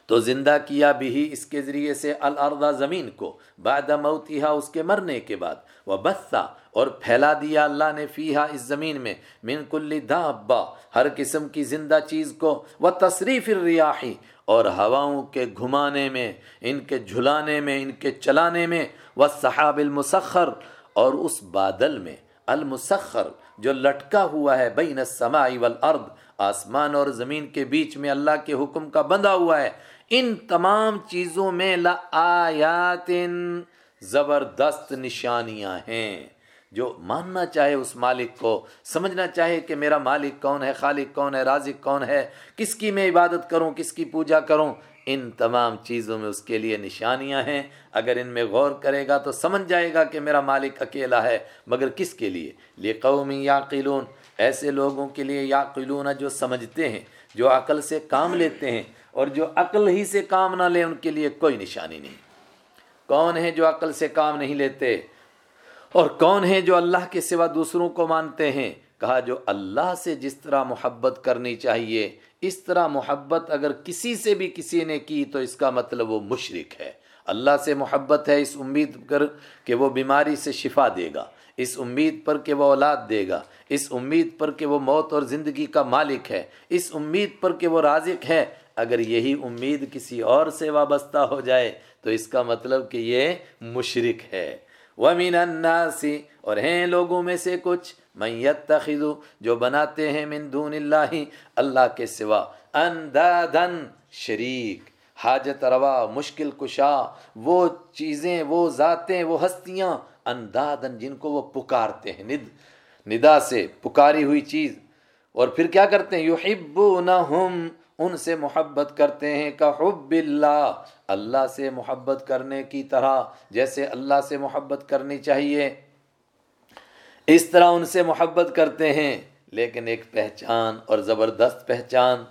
تو زندہ کیا بھی اس کے ذریعے سے الارض زمین کو، بعد موتیہا اس کے مرنے کے بعد۔ وہ بسا اور پھیلا دیا اللہ نے فیہا اس زمین میں، من کل دابا ہر قسم کی زندہ چیز کو وہ تصریف الریاحی اور ہواؤں کے گھمانے میں، ان کے جھلانے میں، ان کے چلانے میں وہ صحاب المسخر، اور اس بادل میں، المسخر، جو لٹکا ہوا ہے بین السماء والارض، آسمان اور زمین کے بیچ میں اللہ کے حکم کا بندھا ہوا ہے۔ ان تمام چیزوں میں لآیات زبردست نشانیاں ہیں۔ جو ماننا چاہے اس مالک کو، سمجھنا چاہے کہ میرا مالک کون ہے، خالق کون ہے، رازق کون ہے، کس کی میں عبادت کروں، کس کی پوجا کروں، ان تمام چیزوں میں اس کے لیے نشانیاں ہیں۔ اگر ان میں غور کرے گا تو سمجھ جائے گا کہ میرا مالک اکیلا ہے، مگر کس کے لیے؟ لیے قومی یا ایسے لوگوں کے لیے یا جو سمجھتے ہیں، جو عقل سے کام لیتے ہیں، اور جو عقل ہی سے کام نہ لے ان کے لیے کوئی نشانی نہیں۔ کون ہے جو عقل سے کام نہیں لیتے؟ اور کون ہے جو اللہ کے سوا دوسروں کو مانتے ہیں؟ کہا، جو اللہ سے جس طرح محبت کرنی چاہیے، اس طرح محبت اگر کسی سے بھی کسی نے کی تو اس کا مطلب وہ مشرق ہے۔ اللہ سے محبت ہے، اس امید کر کہ وہ بیماری سے شفا دے گا، اس امید پر کہ وہ اولاد دے گا، اس امید پر کہ وہ موت اور زندگی کا مالک ہے، اس امید پر کہ وہ رازق ہے۔ اگر یہی امید کسی اور سے وابستہ ہو جائے تو اس کا مطلب کہ یہ مشرق ہے۔ وَمِنَ النَّاسِ، اور ہیں لوگوں میں سے کچھ، من يتخذ جو بناتے ہیں من دون اللہ اللہ کے سوا۔ اندادن شریک، حاجت روا، مشکل کشا، وہ چیزیں، وہ ذاتیں، وہ ہستیاں اندادن جن کو وہ پکارتے ہیں۔ ند، ندا سے پکاری ہوئی چیز۔ اور پھر کیا کرتے ہیں؟ یحبونہم ان سے محبت کرتے ہیں کہ حب اللہ اللہ سے محبت کرنے کی طرح، جیسے اللہ سے محبت کرنی چاہیے۔ اس طرح ان سے محبت کرتے ہیں، لیکن ایک پہچان اور زبردست پہچان،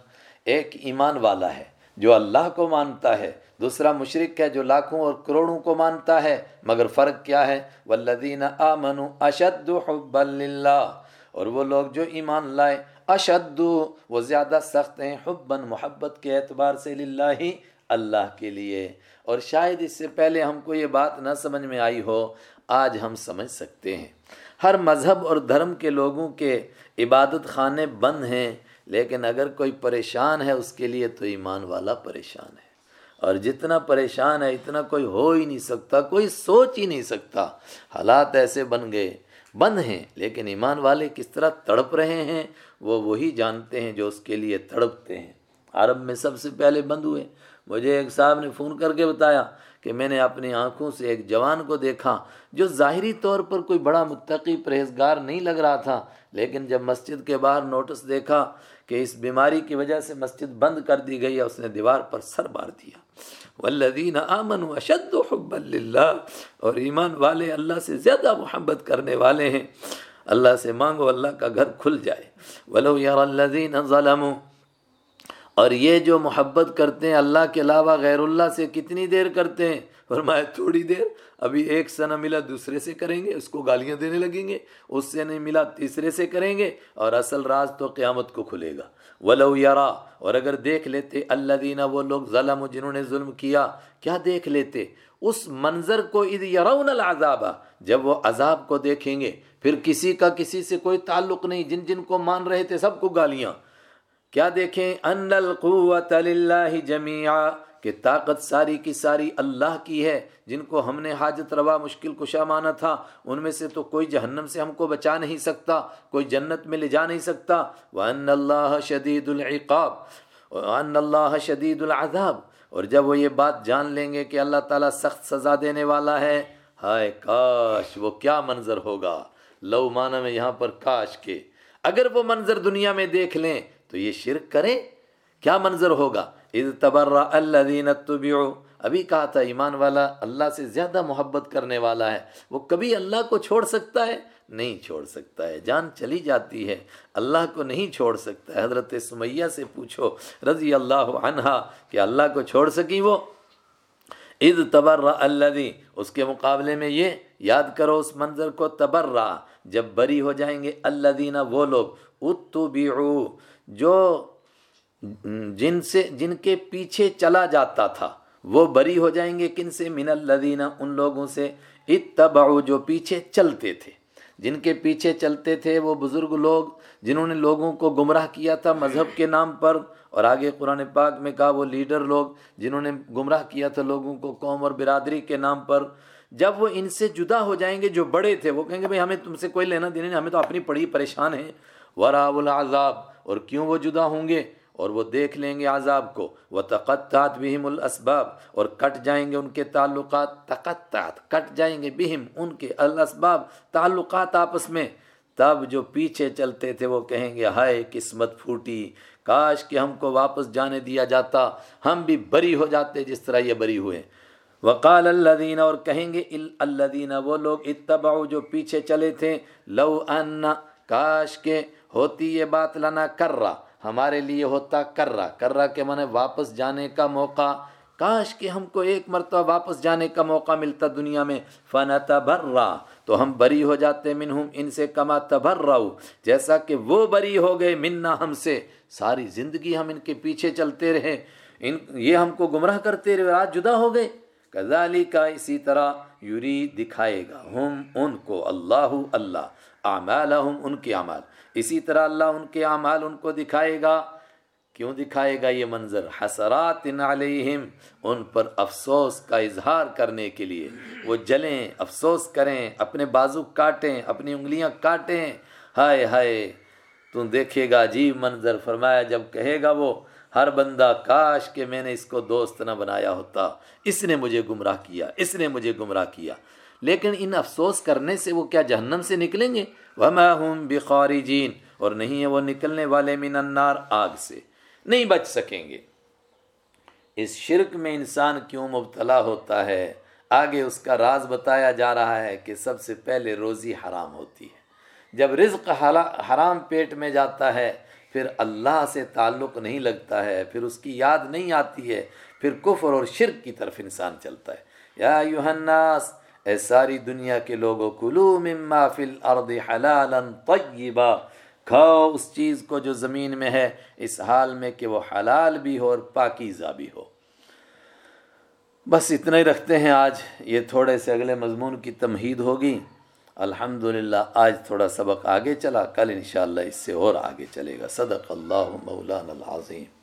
ایک ایمان والا ہے، جو اللہ کو مانتا ہے۔ دوسرا مشرق ہے، جو لاکھوں اور کروڑوں کو مانتا ہے۔ مگر فرق کیا ہے؟ والذین آمنوا اشد حبا للہ اور وہ لوگ جو ایمان لائے اشد وہ زیادہ سخت ہیں حبا محبت کے اعتبار سے للہ ہی اللہ کے لیے۔ اور شاید اس سے پہلے ہم کو یہ بات نہ سمجھ میں آئی ہو، آج ہم سمجھ سکتے ہیں۔ ہر مذہب اور دھرم کے لوگوں کے عبادت خانے بند ہیں، لیکن اگر کوئی پریشان ہے اس کے لیے تو ایمان والا پریشان ہے۔ اور جتنا پریشان ہے، اتنا کوئی ہو ہی نہیں سکتا، کوئی سوچ ہی نہیں سکتا۔ حالات ایسے بن گئے، بند ہیں، لیکن ایمان والے کس طرح تڑپ رہے ہیں؟ وہ وہی جانتے ہیں جو اس کے لیے تڑپتے ہیں۔ عرب میں سب سے پہلے بند ہوئے۔ مجھے ایک صاحب نے فون کر کے بتایا کہ میں نے اپنی آنکھوں سے ایک جوان کو دیکھا جو ظاہری طور پر کوئی بڑا متقی پرہیزگار نہیں لگ رہا تھا، لیکن جب مسجد کے باہر نوٹس دیکھا کہ اس بیماری کی وجہ سے مسجد بند کر دی گئی ہے، اس نے دیوار پر سر بار دیا۔ والذین آمنوا اشد حبا للہ اور ایمان والے اللہ سے زیادہ محبت کرنے والے ہیں۔ اللہ سے مانگو، اللہ کا گھر کھل جائے۔ ولو یار الذین ظلموا۔ اور یہ جو محبت کرتے ہیں، اللہ کے علاوہ غیر اللہ سے کتنی دیر کرتے ہیں؟ فرمایا تھوڑی دیر، ابھی ایک سے نہ ملا دوسرے سے کریں گے، اس کو گالیاں دینے لگیں گے، اس سے نہیں ملا تیسرے سے کریں گے اور اصل راز تو قیامت کو کھلے گا۔ ولو یارا اور اگر دیکھ لیتے اللہ دینا وہ لوگ ظلم جنہوں نے ظلم کیا کیا دیکھ لیتے؟ اس منظر کو اد یرون العذاب، جب وہ عذاب کو دیکھیں گے، پھر کسی کا کسی سے کوئی تعلق نہیں، جن جن کو مان رہے تھے سب کو گالیاں۔ کیا دیکھیں؟ ان القوت للہ جميعا۔ کہ طاقت ساری کی ساری اللہ کی ہے، جن کو ہم نے حاجت روا مشکل کشا مانا تھا، ان میں سے تو کوئی جہنم سے ہم کو بچا نہیں سکتا، کوئی جنت میں لے جا نہیں سکتا۔ وَأَنَّ اللَّهَ شَدِيدُ الْعِقَابِ، وَأَنَّ اللَّهَ شَدِيدُ الْعَذَابِ۔ اور جب وہ یہ بات جان لیں گے کہ اللہ تعالیٰ سخت سزا دینے والا ہے، ہائے کاش، وہ کیا منظر ہوگا۔ لو مانا میں یہاں پر کاش کے۔ اگر وہ منظر دنیا میں دیکھ لیں، تو یہ شرک کریں؟ کیا منظر ہوگا؟ اذ تبرا الذین اتبعوا، ابھی کہا تھا ایمان والا اللہ سے زیادہ محبت کرنے والا ہے۔ وہ کبھی اللہ کو چھوڑ سکتا ہے؟ نہیں چھوڑ سکتا ہے۔ جان چلی جاتی ہے۔ اللہ کو نہیں چھوڑ سکتا۔ ہے حضرت سمیہ سے پوچھو رضی اللہ عنہا کہ اللہ کو چھوڑ سکی وہ؟ عید تبر الذی، اس کے مقابلے میں یہ یاد کرو، اس منظر کو تبرا جب بری ہو جائیں گے اللہ وہ لوگ۔ اتبعو جو جن سے جن کے پیچھے چلا جاتا تھا، وہ بری ہو جائیں گے کن سے؟ من الذین، ان لوگوں سے۔ اتبعو جو پیچھے چلتے تھے۔ جن کے پیچھے چلتے تھے وہ بزرگ لوگ، جنہوں نے لوگوں کو گمراہ کیا تھا مذہب کے نام پر۔ اور آگے قرآن پاک میں کہا، وہ لیڈر لوگ، جنہوں نے گمراہ کیا تھا لوگوں کو قوم اور برادری کے نام پر۔ جب وہ ان سے جدا ہو جائیں گے، جو بڑے تھے، وہ کہیں گے، بھائی، ہمیں تم سے کوئی لینا دینا نہیں، ہمیں تو اپنی پڑی پریشان ہیں ورا العذاب اور کیوں وہ جدا ہوں گے؟ اور وہ دیکھ لیں گے عذاب کو۔ وہ تقطعت بہم الاسباب اور کٹ جائیں گے ان کے تعلقات۔ تقطعت، کٹ جائیں گے بہم ان کے الاسباب، تعلقات آپس میں۔ تب جو پیچھے چلتے تھے، وہ کہیں گے، ہائے قسمت پھوٹی، کاش کہ ہم کو واپس جانے دیا جاتا، ہم بھی بری ہو جاتے جس طرح یہ بری ہوئے۔ وقال اللہ اور کہیں گے اللہ وہ لوگ اتبعو جو پیچھے چلے تھے، لو ان کاش کے ہوتی یہ بات لنا کر رہا ہمارے لیے ہوتا کر رہا کر رہا کہ میں واپس جانے کا موقع۔ کاش کہ ہم کو ایک مرتبہ واپس جانے کا موقع ملتا دنیا میں۔ فن تبر تو ہم بری ہو جاتے منہم، ان سے کما تبر جیسا کہ وہ بری ہو گئے منا ہم سے۔ ساری زندگی ہم ان کے پیچھے چلتے رہے۔ ان، یہ ہم کو گمراہ کرتے رہے، آج جدا ہو گئے۔ کزالی کا اسی طرح یوری دکھائے گا ہم ان کو اللہ اللہ اعمال ان کے اعمال۔ اسی طرح اللہ ان کے اعمال ان کو دکھائے گا۔ کیوں دکھائے گا یہ منظر؟ حسرات علیہم، ان پر افسوس کا اظہار کرنے کے لیے۔ وہ جلیں، افسوس کریں، اپنے بازو کاٹیں، اپنی انگلیاں کاٹیں۔ ہائے ہائے تم دیکھے گا عجیب منظر۔ فرمایا، جب کہے گا وہ ہر بندہ کاش کہ میں نے اس کو دوست نہ بنایا ہوتا۔ اس نے مجھے گمراہ کیا، اس نے مجھے گمراہ کیا۔ لیکن ان افسوس کرنے سے وہ کیا جہنم سے نکلیں گے؟ وما ہم بخارجین اور نہیں ہے وہ نکلنے والے من النار آگ سے۔ نہیں بچ سکیں گے۔ اس شرک میں انسان کیوں مبتلا ہوتا ہے؟ آگے اس کا راز بتایا جا رہا ہے کہ سب سے پہلے روزی حرام ہوتی ہے۔ جب رزق حرام پیٹ میں جاتا ہے پھر اللہ سے تعلق نہیں لگتا ہے، پھر اس کی یاد نہیں آتی ہے، پھر کفر اور شرک کی طرف انسان چلتا ہے۔ یا یوحناس اے ساری دنیا کے لوگوں کلو مما فی الارض حلالا طیبا، کھاؤ اس چیز کو جو زمین میں ہے، اس حال میں کہ وہ حلال بھی ہو اور پاکیزہ بھی ہو۔ بس اتنا ہی رکھتے ہیں آج، یہ تھوڑے سے اگلے مضمون کی تمہید ہوگی۔ الحمدللہ، آج تھوڑا سبق آگے چلا، کل انشاءاللہ اس سے اور آگے چلے گا۔ صدق اللہ مولانا العظیم۔